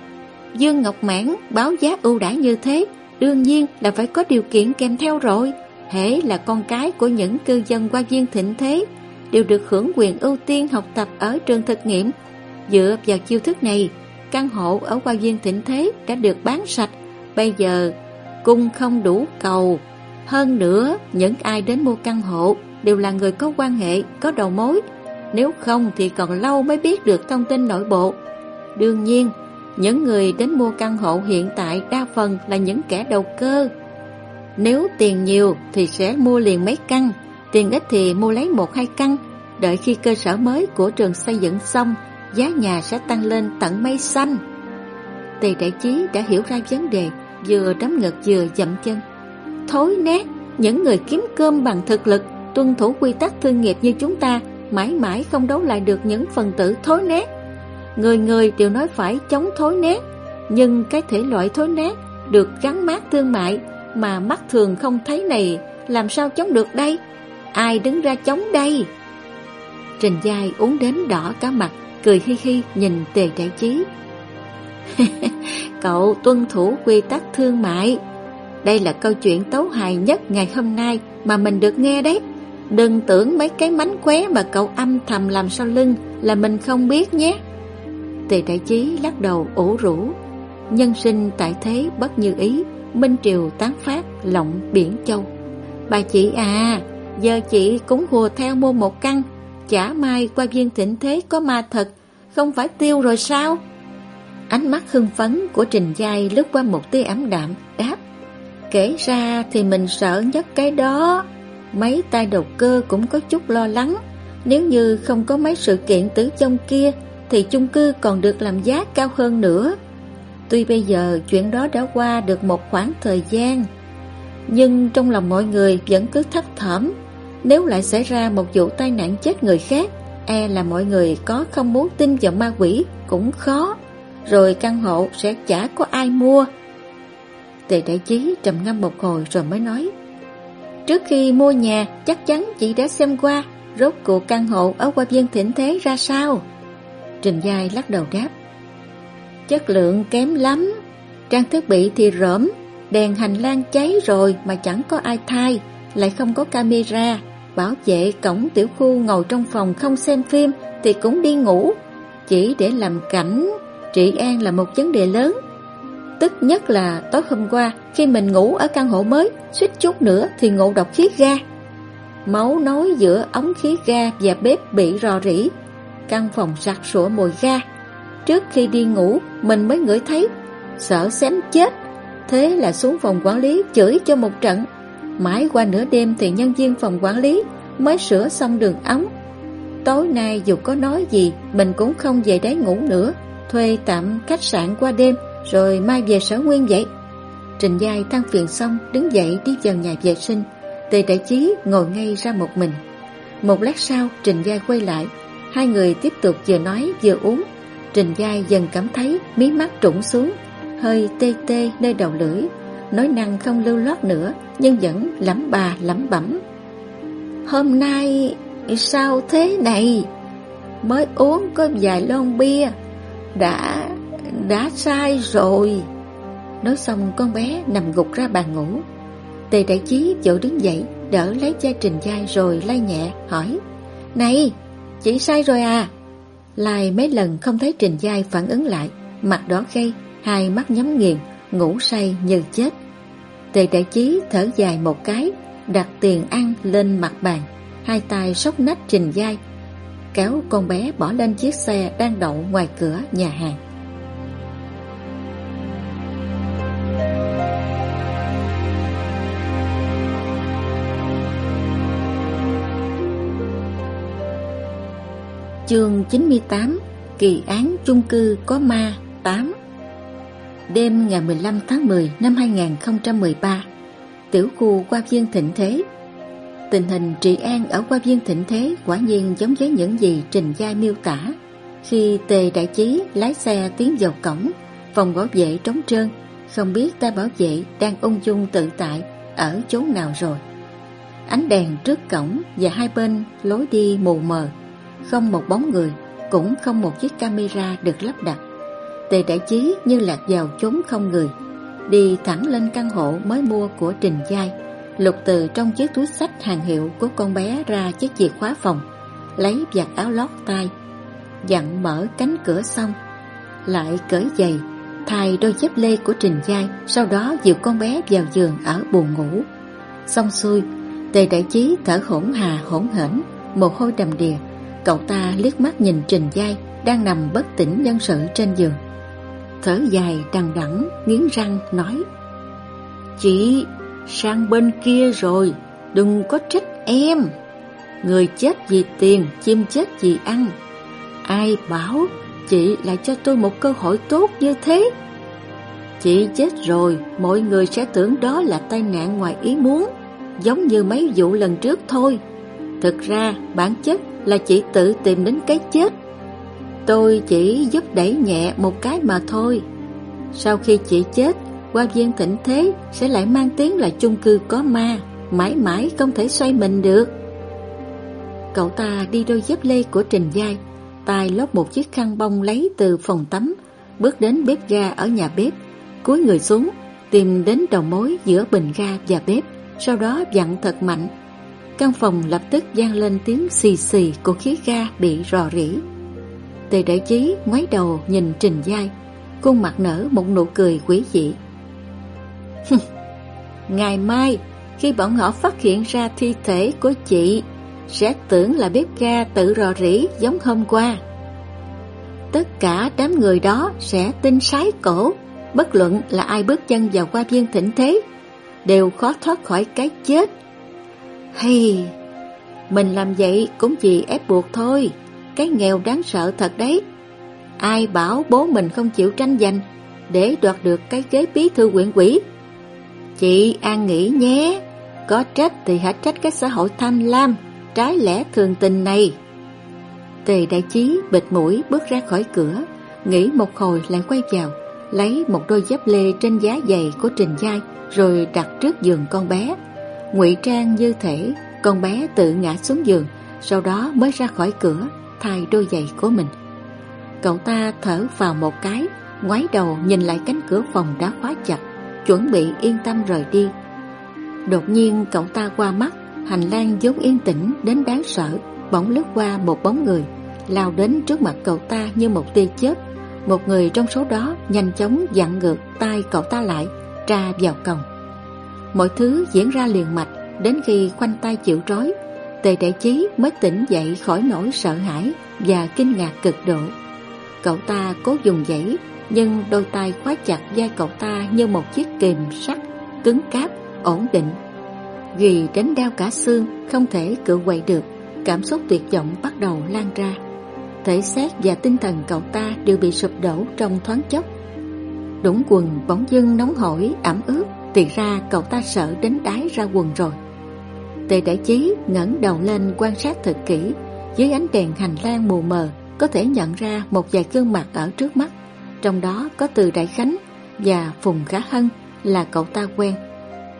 Dương Ngọc Mãn báo giá ưu đãi như thế Đương nhiên là phải có điều kiện kèm theo rồi. Hễ là con cái của những cư dân qua viên thịnh thế Đều được hưởng quyền ưu tiên học tập ở trường thực nghiệm. Dựa vào chiêu thức này Căn hộ ở qua viên thịnh thế đã được bán sạch. Bây giờ cung không đủ cầu. Hơn nữa những ai đến mua căn hộ Đều là người có quan hệ, có đầu mối. Nếu không thì còn lâu mới biết được thông tin nội bộ. Đương nhiên những người đến mua căn hộ hiện tại đa phần là những kẻ đầu cơ. Nếu tiền nhiều thì sẽ mua liền mấy căn, tiền ít thì mua lấy một hai căn. Đợi khi cơ sở mới của trường xây dựng xong, giá nhà sẽ tăng lên tận mây xanh. Tề đại chí đã hiểu ra vấn đề, vừa đấm ngực vừa dậm chân. Thối nét, những người kiếm cơm bằng thực lực, tuân thủ quy tắc thương nghiệp như chúng ta, mãi mãi không đấu lại được những phần tử thối nét. Người người đều nói phải chống thối nét, Nhưng cái thể loại thối nát Được gắn mát thương mại Mà mắt thường không thấy này, Làm sao chống được đây? Ai đứng ra chống đây? Trình Giai uống đến đỏ cả mặt, Cười hi hi nhìn tề đại trí Cậu tuân thủ quy tắc thương mại. Đây là câu chuyện tấu hài nhất ngày hôm nay Mà mình được nghe đấy. Đừng tưởng mấy cái mánh khóe mà cậu âm thầm làm sau lưng Là mình không biết nhé. Tề Đại Chí lắc đầu ủ rũ. Nhân sinh tại thế bất như ý, Minh triều tán phát lộng biển châu. Bà chị à Giờ chị cũng hùa theo mua một căn. Chả mai qua viên thịnh thế có ma thật, Không phải tiêu rồi sao? Ánh mắt hưng phấn của Trình Giai lướt qua một tia ấm đạm, Đáp, Kể ra thì mình sợ nhất cái đó. Mấy tay đầu cơ cũng có chút lo lắng. Nếu như không có mấy sự kiện tử trong kia thì chung cư còn được làm giá cao hơn nữa. Tuy bây giờ chuyện đó đã qua được một khoảng thời gian, nhưng trong lòng mọi người vẫn cứ thấp thỏm. Nếu lại xảy ra một vụ tai nạn chết người khác, e là mọi người có không muốn tin vào ma quỷ cũng khó, rồi căn hộ sẽ chả có ai mua. Tề đại chí trầm ngâm một hồi rồi mới nói Trước khi mua nhà chắc chắn chị đã xem qua Rốt cuộc căn hộ ở qua viên thịnh thế ra sao Trình Giai lắc đầu đáp. Chất lượng kém lắm. Trang thiết bị thì rỗm. Đèn hành lang cháy rồi mà chẳng có ai thay. Lại không có camera. Bảo vệ cổng tiểu khu ngồi trong phòng không xem phim thì cũng đi ngủ. Chỉ để làm cảnh. Trị an là một vấn đề lớn. Tức nhất là tối hôm qua, Khi mình ngủ ở căn hộ mới, Suýt chút nữa thì ngộ độc khí ga. Máu nối giữa ống khí ga và bếp bị rò rỉ. Căn phòng sặc sủa mùi ga. Trước khi đi ngủ, Mình mới ngửi thấy, Sợ xém chết. Thế là xuống phòng quản lý chửi cho một trận. Mãi qua nửa đêm thì nhân viên phòng quản lý Mới sửa xong đường ống. Tối nay dù có nói gì, Mình cũng không về đấy ngủ nữa. Thuê tạm khách sạn qua đêm, Rồi mai về sở nguyên vậy. Trình Giai than phiền xong, Đứng dậy đi vào nhà vệ sinh. Tề đại chí ngồi ngay ra một mình. Một lát sau, Trình Giai quay lại. Hai người tiếp tục vừa nói vừa uống. Trình Giai dần cảm thấy mí mắt trũng xuống, Hơi tê tê nơi đầu lưỡi, Nói năng không lưu lót nữa, Nhưng vẫn lẩm bà lẩm bẩm. Hôm nay sao thế này? Mới uống có vài lon bia, Đã đã sai rồi. Nói xong con bé nằm gục ra bàn ngủ. Tề đại chí vội đứng dậy, Đỡ lấy chai trình chai rồi lay nhẹ, hỏi, Này chị sai rồi à. Lai mấy lần không thấy trình giai phản ứng lại, Mặt đỏ gây Hai mắt nhắm nghiền, Ngủ say như chết. Tề đại chí thở dài một cái, Đặt tiền ăn lên mặt bàn, Hai tay sóc nách trình giai, Kéo con bé bỏ lên chiếc xe Đang đậu ngoài cửa nhà hàng. Chương 98 Kỳ án chung cư có ma 8 Đêm ngày 15 tháng 10 năm 2013 Tiểu khu qua viên thịnh thế. Tình hình trị an ở qua viên thịnh thế quả nhiên giống với những gì Trình Giai miêu tả Khi Tề Đại Chí lái xe tiến vào cổng, Phòng bảo vệ trống trơn, Không biết ta bảo vệ đang ung dung tự tại Ở chỗ nào rồi. Ánh đèn trước cổng và hai bên lối đi mù mờ. Không một bóng người, Cũng không một chiếc camera được lắp đặt. Tề Đại Chí như lạc vào chốn không người, Đi thẳng lên căn hộ mới mua của Trình Giai, Lục từ trong chiếc túi sách hàng hiệu của con bé ra chiếc chìa khóa phòng, Lấy vạt áo lót tay Dặn mở cánh cửa xong, Lại cởi giày, Thay đôi dép lê của Trình Giai, Sau đó dìu con bé vào giường ở buồn ngủ. Xong xuôi, Tề đại chí thở hổn hà hỗn hển, Mồ hôi đầm đìa Cậu ta liếc mắt nhìn Trình Giai Đang nằm bất tỉnh nhân sự trên giường. Thở dài đằng đẵng, nghiến răng, nói, Chị sang bên kia rồi, Đừng có trách em. Người chết vì tiền, Chim chết vì ăn. Ai bảo chị lại cho tôi một cơ hội tốt như thế? Chị chết rồi, Mọi người sẽ tưởng đó là tai nạn ngoài ý muốn, Giống như mấy vụ lần trước thôi. Thực ra bản chất là chị tự tìm đến cái chết. Tôi chỉ giúp đẩy nhẹ một cái mà thôi. Sau khi chị chết, Qua viên thịnh thế sẽ lại mang tiếng là chung cư có ma, Mãi mãi không thể xoay mình được. Cậu ta đi đôi dép lê của Trình Giai, tay lót một chiếc khăn bông lấy từ phòng tắm, Bước đến bếp ga ở nhà bếp, cúi người xuống, Tìm đến đầu mối giữa bình ga và bếp, Sau đó dặn thật mạnh Căn phòng lập tức vang lên tiếng xì xì của khí ga bị rò rỉ. Tề đại chí ngoái đầu nhìn Trình Giai, Khuôn mặt nở một nụ cười quỷ dị. Ngày mai Khi bọn họ phát hiện ra thi thể của chị, Sẽ tưởng là bếp ga tự rò rỉ giống hôm qua. Tất cả đám người đó sẽ tin sái cổ, Bất luận là ai bước chân vào qua viên thỉnh thế, Đều khó thoát khỏi cái chết hay Mình làm vậy cũng vì ép buộc thôi. Cái nghèo đáng sợ thật đấy. Ai bảo bố mình không chịu tranh giành Để đoạt được cái ghế bí thư quyện quỷ Chị an nghĩ nhé, Có trách thì hãy trách cái xã hội tham lam, Trái lẽ thường tình này. Tề đại chí bịt mũi bước ra khỏi cửa Nghĩ một hồi lại quay vào, Lấy một đôi dép lê trên giá giày của Trình Giai, Rồi đặt trước giường con bé ngụy trang như thể con bé tự ngã xuống giường Sau đó mới ra khỏi cửa Thay đôi giày của mình Cậu ta thở vào một cái Ngoái đầu nhìn lại cánh cửa phòng đã khóa chặt Chuẩn bị yên tâm rời đi Đột nhiên cậu ta qua mắt Hành lang vốn yên tĩnh đến đáng sợ Bỗng lướt qua một bóng người lao đến trước mặt cậu ta như một tia chớp. Một người trong số đó nhanh chóng dặn ngược tay cậu ta lại, tra vào cổng. Mọi thứ diễn ra liền mạch đến khi khoanh tay chịu trói. Tề đại chí mới tỉnh dậy khỏi nỗi sợ hãi và kinh ngạc cực độ. Cậu ta cố dùng dãy, nhưng đôi tay khóa chặt vai cậu ta như một chiếc kìm sắt, cứng cáp, ổn định. Ghi đến đau cả xương, không thể cự quậy được, cảm xúc tuyệt vọng bắt đầu lan ra. Thể xác và tinh thần cậu ta đều bị sụp đổ trong thoáng chốc. Đũng quần bỗng dưng nóng hổi, ẩm ướt, thì ra cậu ta sợ đến đái ra quần rồi. Tề đại chí ngẩng đầu lên quan sát thật kỹ, dưới ánh đèn hành lang mù mờ, có thể nhận ra một vài gương mặt ở trước mắt, trong đó có Từ Đại Khánh và Phùng Khá Hân là cậu ta quen.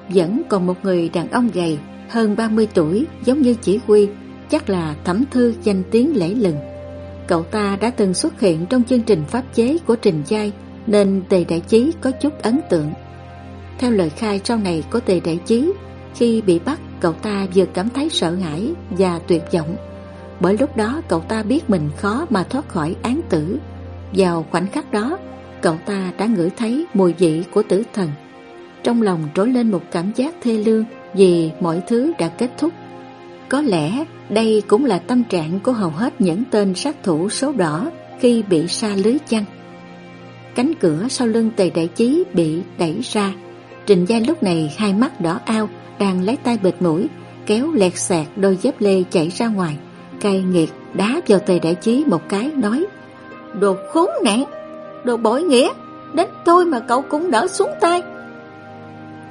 Vẫn còn một người đàn ông gầy, hơn 30 tuổi, giống như chỉ huy, chắc là thẩm thư danh tiếng lễ lừng. Cậu ta đã từng xuất hiện trong chương trình pháp chế của Trình Giai, nên Tề Đại Chí có chút ấn tượng. Theo lời khai sau này của Tề Đại Chí, khi bị bắt, cậu ta vừa cảm thấy sợ hãi và tuyệt vọng. Bởi lúc đó cậu ta biết mình khó mà thoát khỏi án tử. Vào khoảnh khắc đó Cậu ta đã ngửi thấy mùi vị của tử thần. Trong lòng trỗi lên một cảm giác thê lương Vì mọi thứ đã kết thúc. Có lẽ đây cũng là tâm trạng của hầu hết những tên sát thủ số đỏ Khi bị sa lưới chăng. Cánh cửa sau lưng tề đại chí bị đẩy ra. Trình Giai lúc này hai mắt đỏ ao Đang lấy tay bịt mũi Kéo lẹt xẹt đôi dép lê chảy ra ngoài cay nghiệt đá vào tề đại chí một cái nói Đồ khốn nạn, đồ bội nghĩa, đến tôi mà cậu cũng đỡ xuống tay.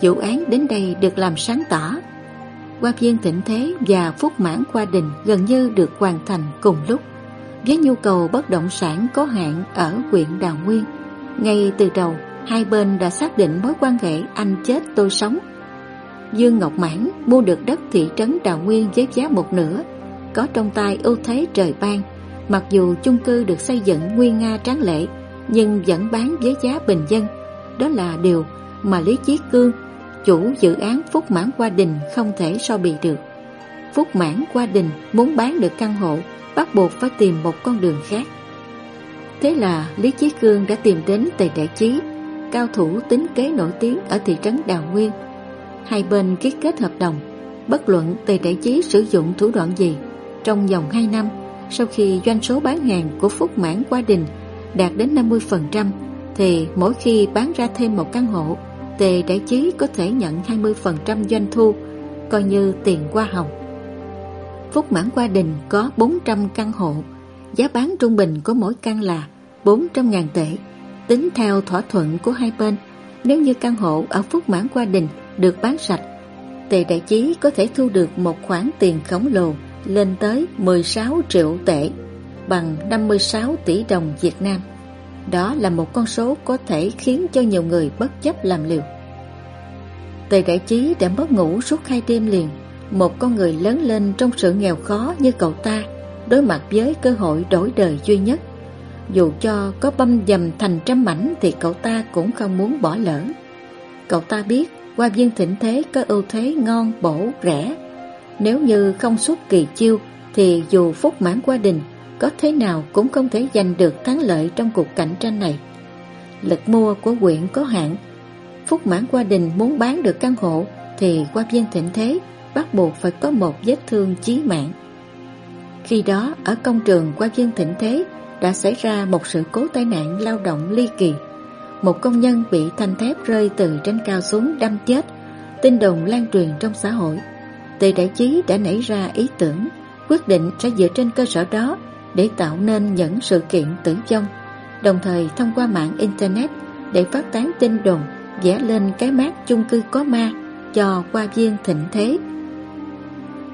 Vụ án đến đây được làm sáng tỏ. Qua viên thịnh thế và phúc mãn qua đình gần như được hoàn thành cùng lúc. Với nhu cầu bất động sản có hạn ở huyện Đào Nguyên, ngay từ đầu hai bên đã xác định mối quan hệ anh chết tôi sống. Dương Ngọc Mãn mua được đất thị trấn Đào Nguyên với giá một nửa có trong tay ưu thế trời ban. Mặc dù chung cư được xây dựng nguyên nga tráng lệ, nhưng vẫn bán với giá bình dân. Đó là điều mà Lý Chí Cương, chủ dự án Phúc Mãn Qua Đình không thể so bì được. Phúc Mãn Qua Đình muốn bán được căn hộ, bắt buộc phải tìm một con đường khác. Thế là Lý Chí Cương đã tìm đến Tề Đại Chí, cao thủ tính kế nổi tiếng ở thị trấn Đào Nguyên. Hai bên ký kết hợp đồng, bất luận Tề Đại Chí sử dụng thủ đoạn gì trong vòng 2 năm, sau khi doanh số bán hàng của Phúc Mãn Qua Đình đạt đến 50%, thì mỗi khi bán ra thêm một căn hộ, Tề Đại Chí có thể nhận 20% doanh thu, coi như tiền qua hồng. Phúc Mãn Qua Đình có 400 căn hộ, giá bán trung bình của mỗi căn là 400.000 tệ. Tính theo thỏa thuận của hai bên, nếu như căn hộ ở Phúc Mãn Qua Đình được bán sạch, Tề Đại Chí có thể thu được một khoản tiền khổng lồ lên tới 16 triệu tệ, bằng 56 tỷ đồng Việt Nam. Đó là một con số có thể khiến cho nhiều người bất chấp làm liều. Tề Đại Chí đã mất ngủ suốt hai đêm liền, một con người lớn lên trong sự nghèo khó như cậu ta, đối mặt với cơ hội đổi đời duy nhất. Dù cho có băm dầm thành trăm mảnh thì cậu ta cũng không muốn bỏ lỡ. Cậu ta biết qua viên thịnh thế có ưu thế ngon, bổ, rẻ, nếu như không xuất kỳ chiêu Thì dù phúc mãn qua đình Có thế nào cũng không thể giành được thắng lợi Trong cuộc cạnh tranh này. Lực mua của quyện có hạn. Phúc mãn qua đình muốn bán được căn hộ Thì qua viên thịnh thế Bắt buộc phải có một vết thương chí mạng. Khi đó ở công trường qua viên thịnh thế đã xảy ra một sự cố tai nạn lao động ly kỳ. Một công nhân bị thanh thép rơi từ trên cao xuống đâm chết, Tin đồn lan truyền trong xã hội. Tề Đại Chí đã nảy ra ý tưởng, quyết định sẽ dựa trên cơ sở đó để tạo nên những sự kiện tử vong, đồng thời thông qua mạng Internet để phát tán tin đồn, vẽ lên cái mát chung cư có ma cho qua viên thịnh thế.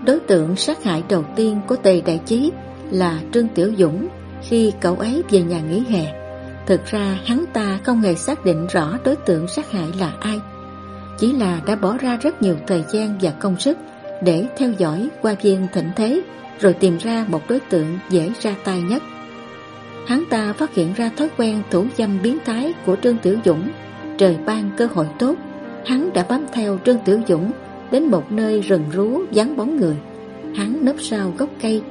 Đối tượng sát hại đầu tiên của Tề Đại Chí là Trương Tiểu Dũng khi cậu ấy về nhà nghỉ hè. Thực ra hắn ta không hề xác định rõ đối tượng sát hại là ai, chỉ là đã bỏ ra rất nhiều thời gian và công sức để theo dõi qua viên thịnh thế rồi tìm ra một đối tượng dễ ra tay nhất. Hắn ta phát hiện ra thói quen thủ dâm biến thái của Trương Tiểu Dũng. Trời ban cơ hội tốt, hắn đã bám theo Trương Tiểu Dũng đến một nơi rừng rú vắng bóng người. Hắn nấp sau gốc cây,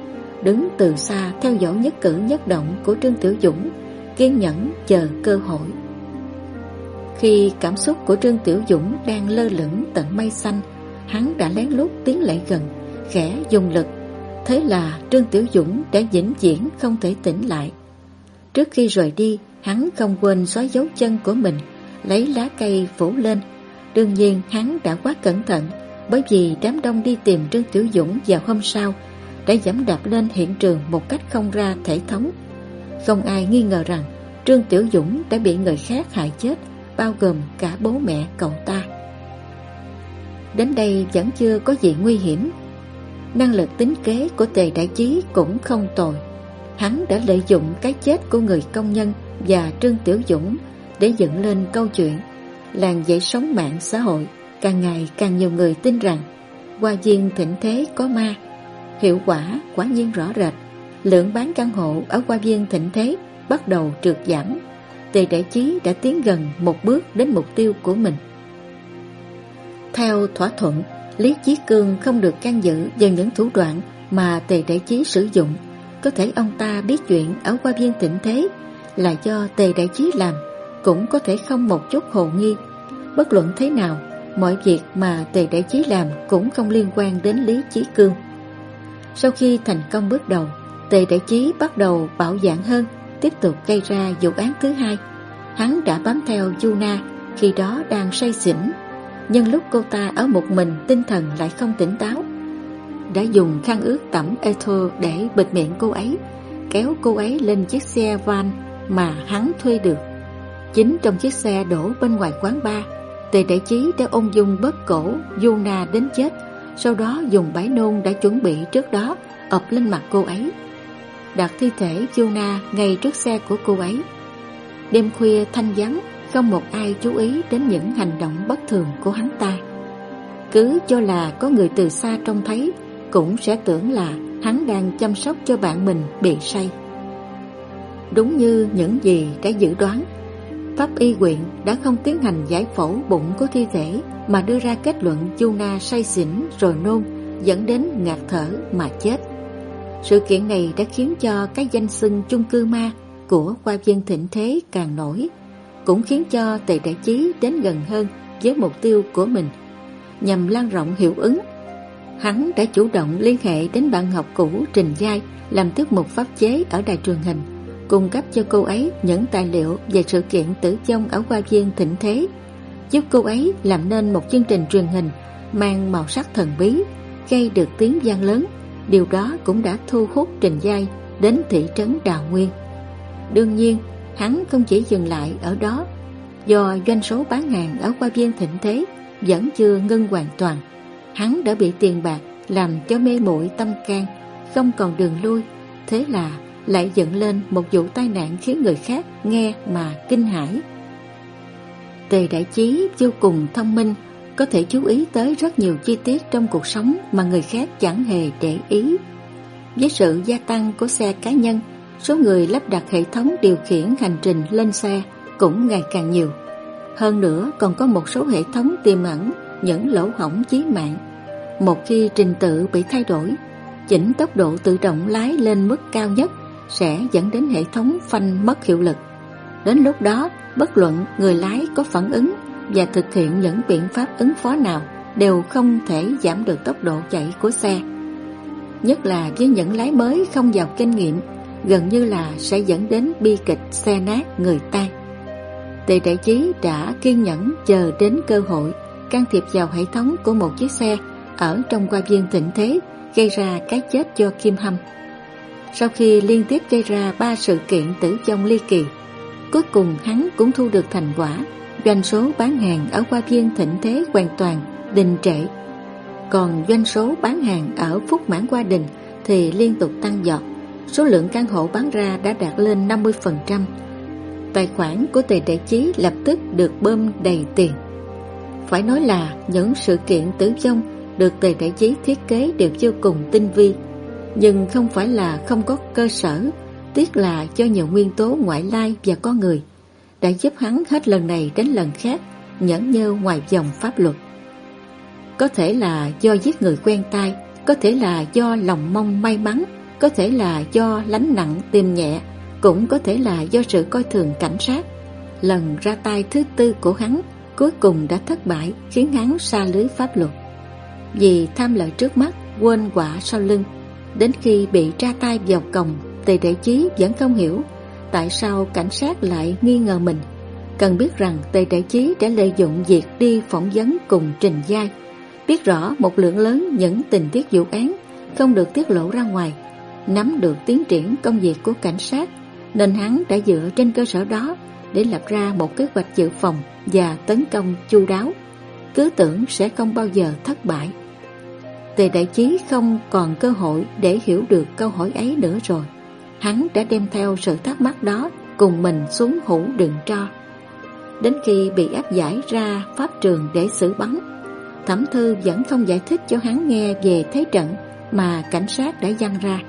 đứng từ xa theo dõi nhất cử nhất động của Trương Tiểu Dũng, kiên nhẫn chờ cơ hội. Khi cảm xúc của Trương Tiểu Dũng đang lơ lửng tận mây xanh, hắn đã lén lút tiến lại gần, khẽ dùng lực. Thế là Trương Tiểu Dũng đã vĩnh viễn không thể tỉnh lại. Trước khi rời đi, hắn không quên xóa dấu chân của mình, lấy lá cây phủ lên. Đương nhiên hắn đã quá cẩn thận, bởi vì đám đông đi tìm Trương Tiểu Dũng vào hôm sau đã dẫm đạp lên hiện trường một cách không ra thể thống. Không ai nghi ngờ rằng Trương Tiểu Dũng đã bị người khác hại chết, bao gồm cả bố mẹ cậu ta. Đến đây vẫn chưa có gì nguy hiểm. Năng lực tính kế của Tề Đại Chí cũng không tồi. Hắn đã lợi dụng cái chết của người công nhân và Trương Tiểu Dũng để dựng lên câu chuyện làng dậy sống mạng xã hội càng ngày càng nhiều người tin rằng qua viên thịnh thế có ma hiệu quả quả nhiên rõ rệt. Lượng bán căn hộ ở qua viên thịnh thế bắt đầu trượt giảm. Tề đại chí đã tiến gần một bước đến mục tiêu của mình. Theo thỏa thuận, lý chí cương không được can dự vào những thủ đoạn mà tề đại chí sử dụng. Có thể ông ta biết chuyện ở qua viên thịnh thế là do tề đại chí làm, cũng có thể không một chút hồ nghi. Bất luận thế nào, mọi việc mà tề đại chí làm cũng không liên quan đến lý chí cương sau khi thành công bước đầu, tề đại chí bắt đầu bảo dạng hơn, tiếp tục gây ra vụ án thứ hai. Hắn đã bám theo Yuna khi đó đang say xỉn. Nhưng lúc cô ta ở một mình, tinh thần lại không tỉnh táo. Đã dùng khăn ướt tẩm ether để bịt miệng cô ấy, kéo cô ấy lên chiếc xe van mà hắn thuê được. Chính trong chiếc xe đổ bên ngoài quán bar, tề đại chí đã ung dung bóp cổ Yuna đến chết sau đó dùng bãi nôn đã chuẩn bị trước đó, ập lên mặt cô ấy. Đặt thi thể Yuna ngay trước xe của cô ấy. Đêm khuya thanh vắng, không một ai chú ý đến những hành động bất thường của hắn ta. Cứ cho là có người từ xa trông thấy, cũng sẽ tưởng là hắn đang chăm sóc cho bạn mình bị say. Đúng như những gì đã dự đoán Pháp y quyện đã không tiến hành giải phẫu bụng của thi thể mà đưa ra kết luận Yuna say xỉn rồi nôn dẫn đến ngạt thở mà chết. Sự kiện này đã khiến cho cái danh xưng chung cư ma của khoa viên thịnh thế càng nổi, cũng khiến cho tề đại chí đến gần hơn với mục tiêu của mình, nhằm lan rộng hiệu ứng. Hắn đã chủ động liên hệ đến bạn học cũ Trình Giai làm tiết mục pháp chế ở đài truyền hình cung cấp cho cô ấy những tài liệu về sự kiện tử vong ở qua viên thịnh thế, giúp cô ấy làm nên một chương trình truyền hình mang màu sắc thần bí, gây được tiếng vang lớn. Điều đó cũng đã thu hút Trình Giai đến thị trấn Đào Nguyên. Đương nhiên, hắn không chỉ dừng lại ở đó, do doanh số bán hàng ở qua viên thịnh thế vẫn chưa ngưng hoàn toàn. Hắn đã bị tiền bạc làm cho mê muội tâm can, không còn đường lui, thế là lại dựng lên một vụ tai nạn khiến người khác nghe mà kinh hãi. Tề Đại Chí vô cùng thông minh, có thể chú ý tới rất nhiều chi tiết trong cuộc sống mà người khác chẳng hề để ý. Với sự gia tăng của xe cá nhân, số người lắp đặt hệ thống điều khiển hành trình lên xe cũng ngày càng nhiều. Hơn nữa còn có một số hệ thống tiềm ẩn những lỗ hổng chí mạng. Một khi trình tự bị thay đổi, chỉnh tốc độ tự động lái lên mức cao nhất sẽ dẫn đến hệ thống phanh mất hiệu lực. Đến lúc đó, bất luận người lái có phản ứng và thực hiện những biện pháp ứng phó nào đều không thể giảm được tốc độ chạy của xe. Nhất là với những lái mới không giàu kinh nghiệm, gần như là sẽ dẫn đến bi kịch xe nát người tan. Tề đại chí đã kiên nhẫn chờ đến cơ hội can thiệp vào hệ thống của một chiếc xe ở trong qua viên thịnh thế gây ra cái chết cho Kim Hâm. Sau khi liên tiếp gây ra ba sự kiện tử vong ly kỳ, cuối cùng hắn cũng thu được thành quả, doanh số bán hàng ở qua viên thịnh thế hoàn toàn đình trệ. Còn doanh số bán hàng ở Phúc Mãn Qua Đình thì liên tục tăng giọt, số lượng căn hộ bán ra đã đạt lên 50%. Tài khoản của Tề Đại Chí lập tức được bơm đầy tiền. Phải nói là những sự kiện tử vong được Tề Đại Chí thiết kế đều vô cùng tinh vi, nhưng không phải là không có cơ sở, tiếc là cho nhiều nguyên tố ngoại lai và con người đã giúp hắn hết lần này đến lần khác nhẫn nhơ ngoài dòng pháp luật. Có thể là do giết người quen tai, có thể là do lòng mong may mắn, có thể là do lánh nặng tìm nhẹ, cũng có thể là do sự coi thường cảnh sát. Lần ra tay thứ tư của hắn cuối cùng đã thất bại khiến hắn xa lưới pháp luật. Vì tham lợi trước mắt, quên quả sau lưng. Đến khi bị tra tay vào còng, Tề Đại Chí vẫn không hiểu tại sao cảnh sát lại nghi ngờ mình. Cần biết rằng Tề Đại Chí đã lợi dụng việc đi phỏng vấn cùng Trình Giai, biết rõ một lượng lớn những tình tiết vụ án không được tiết lộ ra ngoài, nắm được tiến triển công việc của cảnh sát, nên hắn đã dựa trên cơ sở đó để lập ra một kế hoạch dự phòng và tấn công chu đáo, cứ tưởng sẽ không bao giờ thất bại. Tề Đại Chí không còn cơ hội để hiểu được câu hỏi ấy nữa rồi. Hắn đã đem theo sự thắc mắc đó cùng mình xuống hũ đựng tro. Đến khi bị áp giải ra pháp trường để xử bắn, Thẩm Thư vẫn không giải thích cho hắn nghe về thế trận mà cảnh sát đã dăng ra.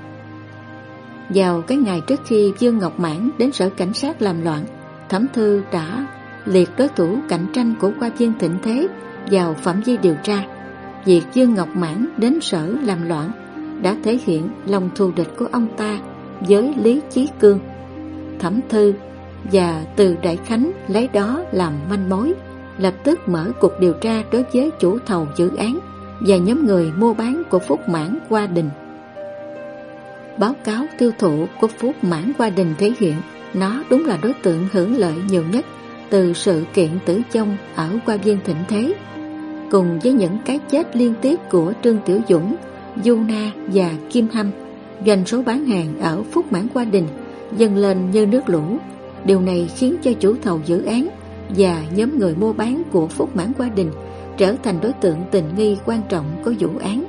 Vào cái ngày trước khi Dương Ngọc Mãn đến sở cảnh sát làm loạn, Thẩm Thư đã liệt đối thủ cạnh tranh của qua viên thịnh thế vào phạm vi điều tra. Việc Dương Ngọc Mãn đến sở làm loạn đã thể hiện lòng thù địch của ông ta với Lý Chí Cương. Thẩm Thư và từ Đại Khánh lấy đó làm manh mối, lập tức mở cuộc điều tra đối với chủ thầu dự án và nhóm người mua bán của Phúc Mãn Qua Đình. Báo cáo tiêu thụ của Phúc Mãn Qua Đình thể hiện nó đúng là đối tượng hưởng lợi nhiều nhất từ sự kiện tử vong ở qua viên thịnh thế cùng với những cái chết liên tiếp của Trương Tiểu Dũng, Du Na và Kim Hâm. Doanh số bán hàng ở Phúc Mãn Qua Đình dâng lên như nước lũ. Điều này khiến cho chủ thầu dự án và nhóm người mua bán của Phúc Mãn Qua Đình trở thành đối tượng tình nghi quan trọng của vụ án.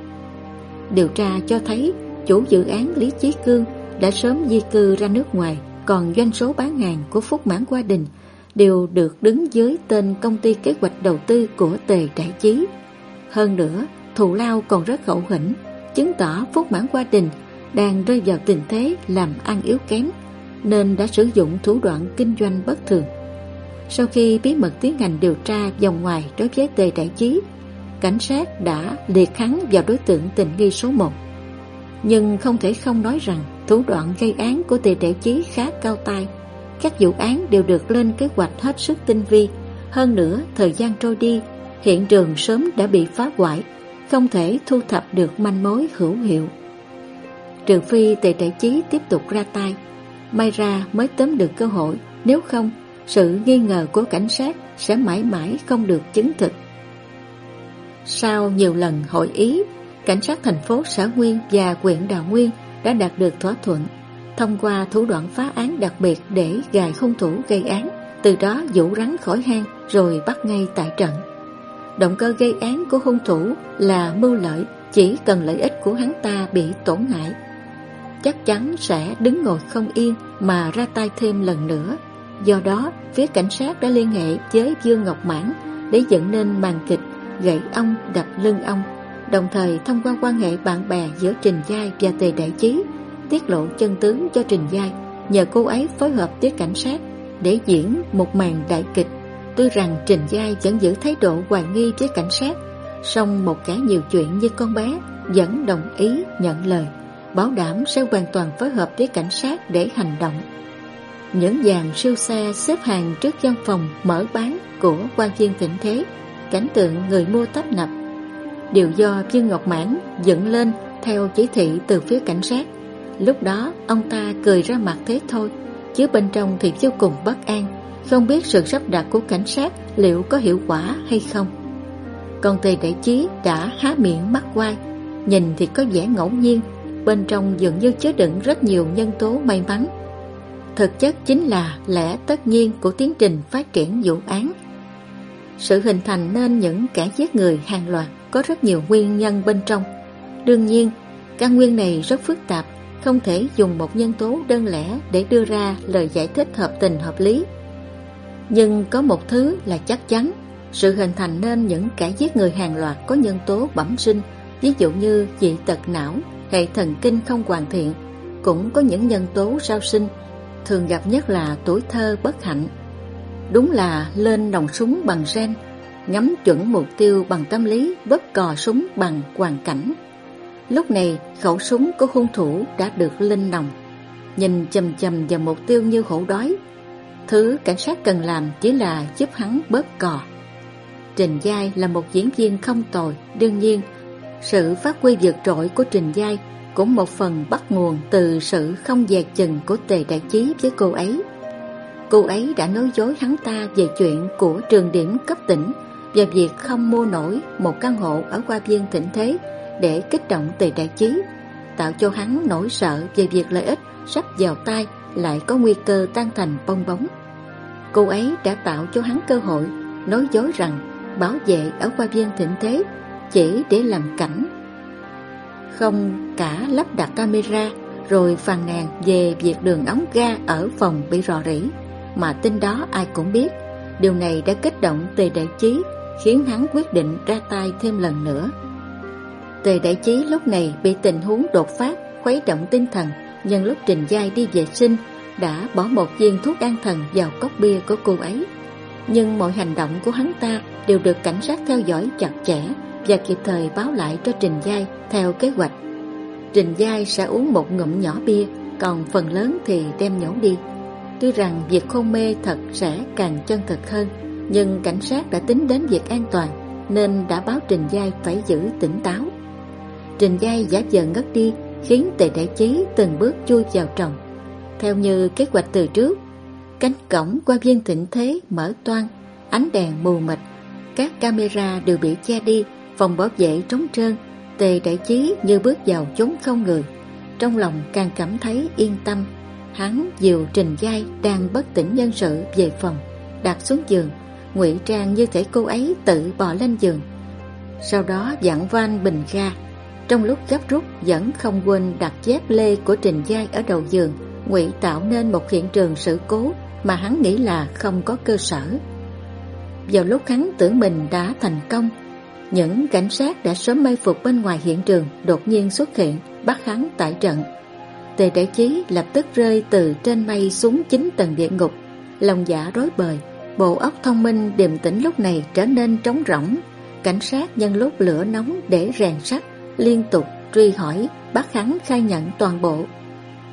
Điều tra cho thấy chủ dự án Lý Chí Cương đã sớm di cư ra nước ngoài còn doanh số bán hàng của Phúc Mãn Qua Đình đều được đứng dưới tên công ty kế hoạch đầu tư của Tề Đại Chí. Hơn nữa, thù lao còn rất khẩu khỉnh, chứng tỏ Phúc Mãn Qua Đình đang rơi vào tình thế làm ăn yếu kém, nên đã sử dụng thủ đoạn kinh doanh bất thường. Sau khi bí mật tiến hành điều tra vòng ngoài đối với Tề Đại Chí, cảnh sát đã liệt hắn vào đối tượng tình nghi số 1. Nhưng không thể không nói rằng thủ đoạn gây án của Tề Đại Chí khá cao tay, các vụ án đều được lên kế hoạch hết sức tinh vi. Hơn nữa, thời gian trôi đi, hiện trường sớm đã bị phá hoại, không thể thu thập được manh mối hữu hiệu. Trừ phi tề đại chí tiếp tục ra tay, may ra mới tóm được cơ hội, nếu không, sự nghi ngờ của cảnh sát sẽ mãi mãi không được chứng thực. Sau nhiều lần hội ý, cảnh sát thành phố Sở Nguyên và huyện Đào Nguyên đã đạt được thỏa thuận thông qua thủ đoạn phá án đặc biệt để gài hung thủ gây án, từ đó dụ rắn khỏi hang rồi bắt ngay tại trận. Động cơ gây án của hung thủ là mưu lợi, chỉ cần lợi ích của hắn ta bị tổn hại. Chắc chắn sẽ đứng ngồi không yên mà ra tay thêm lần nữa. Do đó, phía cảnh sát đã liên hệ với Dương Ngọc Mãn để dẫn nên màn kịch gậy ông đập lưng ông, đồng thời thông qua quan hệ bạn bè giữa Trình Giai và Tề Đại Chí tiết lộ chân tướng cho Trình Giai nhờ cô ấy phối hợp với cảnh sát để diễn một màn đại kịch. Tuy rằng Trình Giai vẫn giữ thái độ hoài nghi với cảnh sát, song một kẻ nhiều chuyện như con bé vẫn đồng ý nhận lời, bảo đảm sẽ hoàn toàn phối hợp với cảnh sát để hành động. Những dàn siêu xe xếp hàng trước văn phòng mở bán của quan viên thịnh thế, cảnh tượng người mua tấp nập. Điều do Viên Ngọc Mãn dựng lên theo chỉ thị từ phía cảnh sát Lúc đó ông ta cười ra mặt thế thôi Chứ bên trong thì vô cùng bất an. Không biết sự sắp đặt của cảnh sát Liệu có hiệu quả hay không. Còn tề đại chí đã há miệng mắt quay Nhìn thì có vẻ ngẫu nhiên. Bên trong dường như chứa đựng rất nhiều nhân tố may mắn. Thực chất chính là lẽ tất nhiên của tiến trình phát triển vụ án. Sự hình thành nên những kẻ giết người hàng loạt Có rất nhiều nguyên nhân bên trong. Đương nhiên, căn nguyên này rất phức tạp không thể dùng một nhân tố đơn lẻ để đưa ra lời giải thích hợp tình hợp lý. Nhưng có một thứ là chắc chắn, sự hình thành nên những kẻ giết người hàng loạt có nhân tố bẩm sinh, ví dụ như dị tật não, hệ thần kinh không hoàn thiện, cũng có những nhân tố sau sinh, thường gặp nhất là tuổi thơ bất hạnh. Đúng là lên nòng súng bằng gen, ngắm chuẩn mục tiêu bằng tâm lý, vớt cò súng bằng hoàn cảnh. Lúc này, khẩu súng của hung thủ đã được lên nòng. Nhìn chầm chầm vào mục tiêu như hổ đói, Thứ cảnh sát cần làm chỉ là giúp hắn bớt cò. Trình Giai là một diễn viên không tồi, Đương nhiên, Sự phát huy vượt trội của Trình Giai Cũng một phần bắt nguồn từ sự không dè chừng của Tề Đại Chí với cô ấy. Cô ấy đã nói dối hắn ta về chuyện của trường điểm cấp tỉnh Và việc không mua nổi một căn hộ ở qua viên thịnh thế. Để kích động Tề Đại Chí, Tạo cho hắn nỗi sợ về việc lợi ích sắp vào tay lại có nguy cơ tan thành bong bóng. Cô ấy đã tạo cho hắn cơ hội nói dối rằng bảo vệ ở khoa viên thịnh thế chỉ để làm cảnh. Không cả lắp đặt camera rồi phàn nàn về việc đường ống ga ở phòng bị rò rỉ, mà tin đó ai cũng biết. Điều này đã kích động tề đại chí, khiến hắn quyết định ra tay thêm lần nữa tề đại chí lúc này bị tình huống đột phát khuấy động tinh thần nhân lúc trình giai đi vệ sinh đã bỏ một viên thuốc an thần vào cốc bia của cô ấy nhưng mọi hành động của hắn ta đều được cảnh sát theo dõi chặt chẽ và kịp thời báo lại cho Trình Giai theo kế hoạch. Trình Giai sẽ uống một ngụm nhỏ bia, còn phần lớn thì đem nhổ đi. Tuy rằng việc hôn mê thật sẽ càng chân thực hơn, nhưng cảnh sát đã tính đến việc an toàn nên đã báo Trình Giai phải giữ tỉnh táo. Trình Giai giả dần ngất đi khiến Tề Đại Chí từng bước chui vào tròng. Theo như kế hoạch từ trước, Cánh cổng qua viên thịnh thế mở toan, ánh đèn mù mịt, các camera đều bị che đi, phòng bảo vệ trống trơn, tề đại chí như bước vào chốn không người. Trong lòng càng cảm thấy yên tâm, hắn dìu trình giai đang bất tỉnh nhân sự về phòng, đặt xuống giường, ngụy trang như thể cô ấy tự bò lên giường. Sau đó dặn van bình ga, trong lúc gấp rút vẫn không quên đặt dép lê của trình giai ở đầu giường, ngụy tạo nên một hiện trường sự cố mà hắn nghĩ là không có cơ sở. Vào lúc hắn tưởng mình đã thành công, những cảnh sát đã sớm may phục bên ngoài hiện trường đột nhiên xuất hiện, bắt hắn tại trận. Tề Đại Chí lập tức rơi từ trên mây xuống chính tầng địa ngục, lòng dạ rối bời, bộ óc thông minh điềm tĩnh lúc này trở nên trống rỗng. Cảnh sát nhân lúc lửa nóng để rèn sắt, liên tục truy hỏi, bắt hắn khai nhận toàn bộ.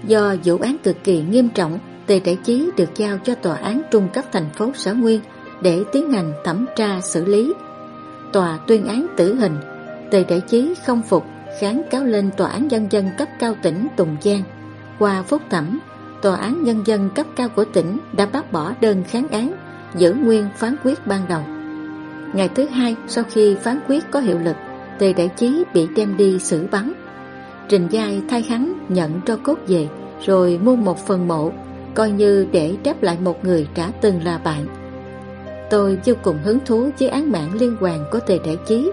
Do vụ án cực kỳ nghiêm trọng Tề Đại Chí được giao cho tòa án trung cấp thành phố Sở Nguyên để tiến hành thẩm tra xử lý. Tòa tuyên án tử hình, Tề Đại Chí không phục kháng cáo lên tòa án nhân dân cấp cao tỉnh Tùng Giang. Qua phúc thẩm, tòa án nhân dân cấp cao của tỉnh đã bác bỏ đơn kháng án, giữ nguyên phán quyết ban đầu. Ngày thứ hai sau khi phán quyết có hiệu lực, Tề Đại Chí bị đem đi xử bắn. Trình Giai thay hắn nhận cho cốt về, rồi mua một phần mộ coi như để đáp lại một người đã từng là bạn. Tôi vô cùng hứng thú với án mạng liên quan của Tề Đại Chí.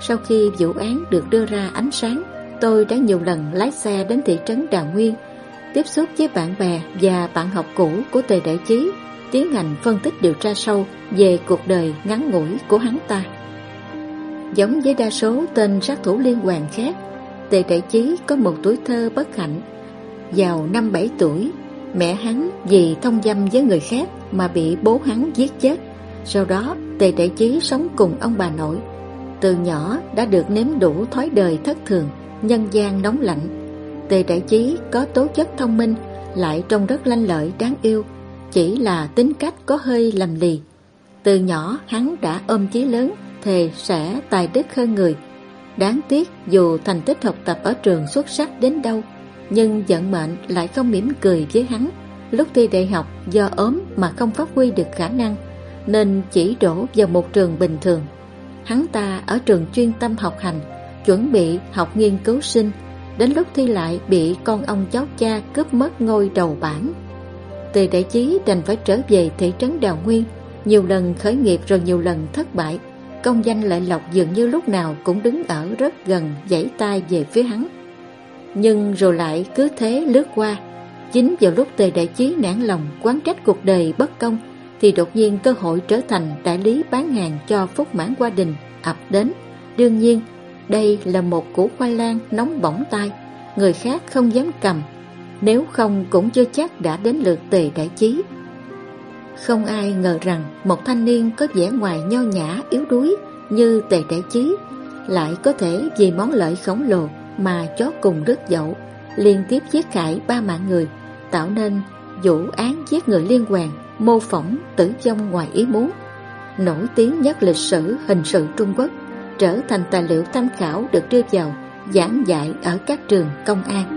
Sau khi vụ án được đưa ra ánh sáng, tôi đã nhiều lần lái xe đến thị trấn Đào Nguyên, tiếp xúc với bạn bè và bạn học cũ của Tề Đại Chí, tiến hành phân tích điều tra sâu về cuộc đời ngắn ngủi của hắn ta. Giống với đa số tên sát thủ liên hoàn khác, Tề Đại Chí có một tuổi thơ bất hạnh. Vào năm 7 tuổi, Mẹ hắn vì thông dâm với người khác mà bị bố hắn giết chết. Sau đó Tề Đại Chí sống cùng ông bà nội. Từ nhỏ đã được nếm đủ thói đời thất thường, nhân gian nóng lạnh. Tề Đại Chí có tố chất thông minh, lại trông rất lanh lợi đáng yêu, chỉ là tính cách có hơi lầm lì. Từ nhỏ hắn đã ôm chí lớn, thề sẽ tài đức hơn người. Đáng tiếc dù thành tích học tập ở trường xuất sắc đến đâu, nhưng vận mệnh lại không mỉm cười với hắn. Lúc thi đại học do ốm mà không phát huy được khả năng, nên chỉ đổ vào một trường bình thường. Hắn ta ở trường chuyên tâm học hành, chuẩn bị học nghiên cứu sinh, đến lúc thi lại bị con ông cháu cha cướp mất ngôi đầu bảng. Từ đại chí đành phải trở về thị trấn Đào Nguyên, nhiều lần khởi nghiệp rồi nhiều lần thất bại. Công danh lợi lộc dường như lúc nào cũng đứng ở rất gần dãy tay về phía hắn nhưng rồi lại cứ thế lướt qua. Chính vào lúc Tề Đại Chí nản lòng quán trách cuộc đời bất công, thì đột nhiên cơ hội trở thành đại lý bán hàng cho Phúc Mãn Qua Đình ập đến. Đương nhiên, đây là một củ khoai lang nóng bỏng tay, người khác không dám cầm, nếu không cũng chưa chắc đã đến lượt Tề Đại Chí. Không ai ngờ rằng một thanh niên có vẻ ngoài nho nhã yếu đuối như Tề Đại Chí lại có thể vì món lợi khổng lồ mà chó cùng rất dậu, liên tiếp giết hại ba mạng người, tạo nên vụ án giết người liên hoàn, mô phỏng tử vong ngoài ý muốn. Nổi tiếng nhất lịch sử hình sự Trung Quốc, trở thành tài liệu tham khảo được đưa vào giảng dạy ở các trường công an.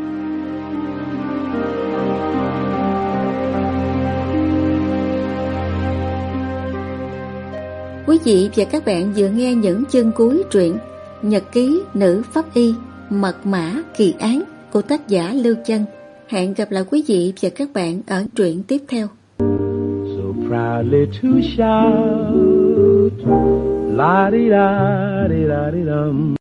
Quý vị và các bạn vừa nghe những chương cuối truyện Nhật ký nữ pháp y Mật mã kỳ án của tác giả Lưu Chân. Hẹn gặp lại quý vị và các bạn ở truyện tiếp theo. So proudly to shout, la di da di da di dum.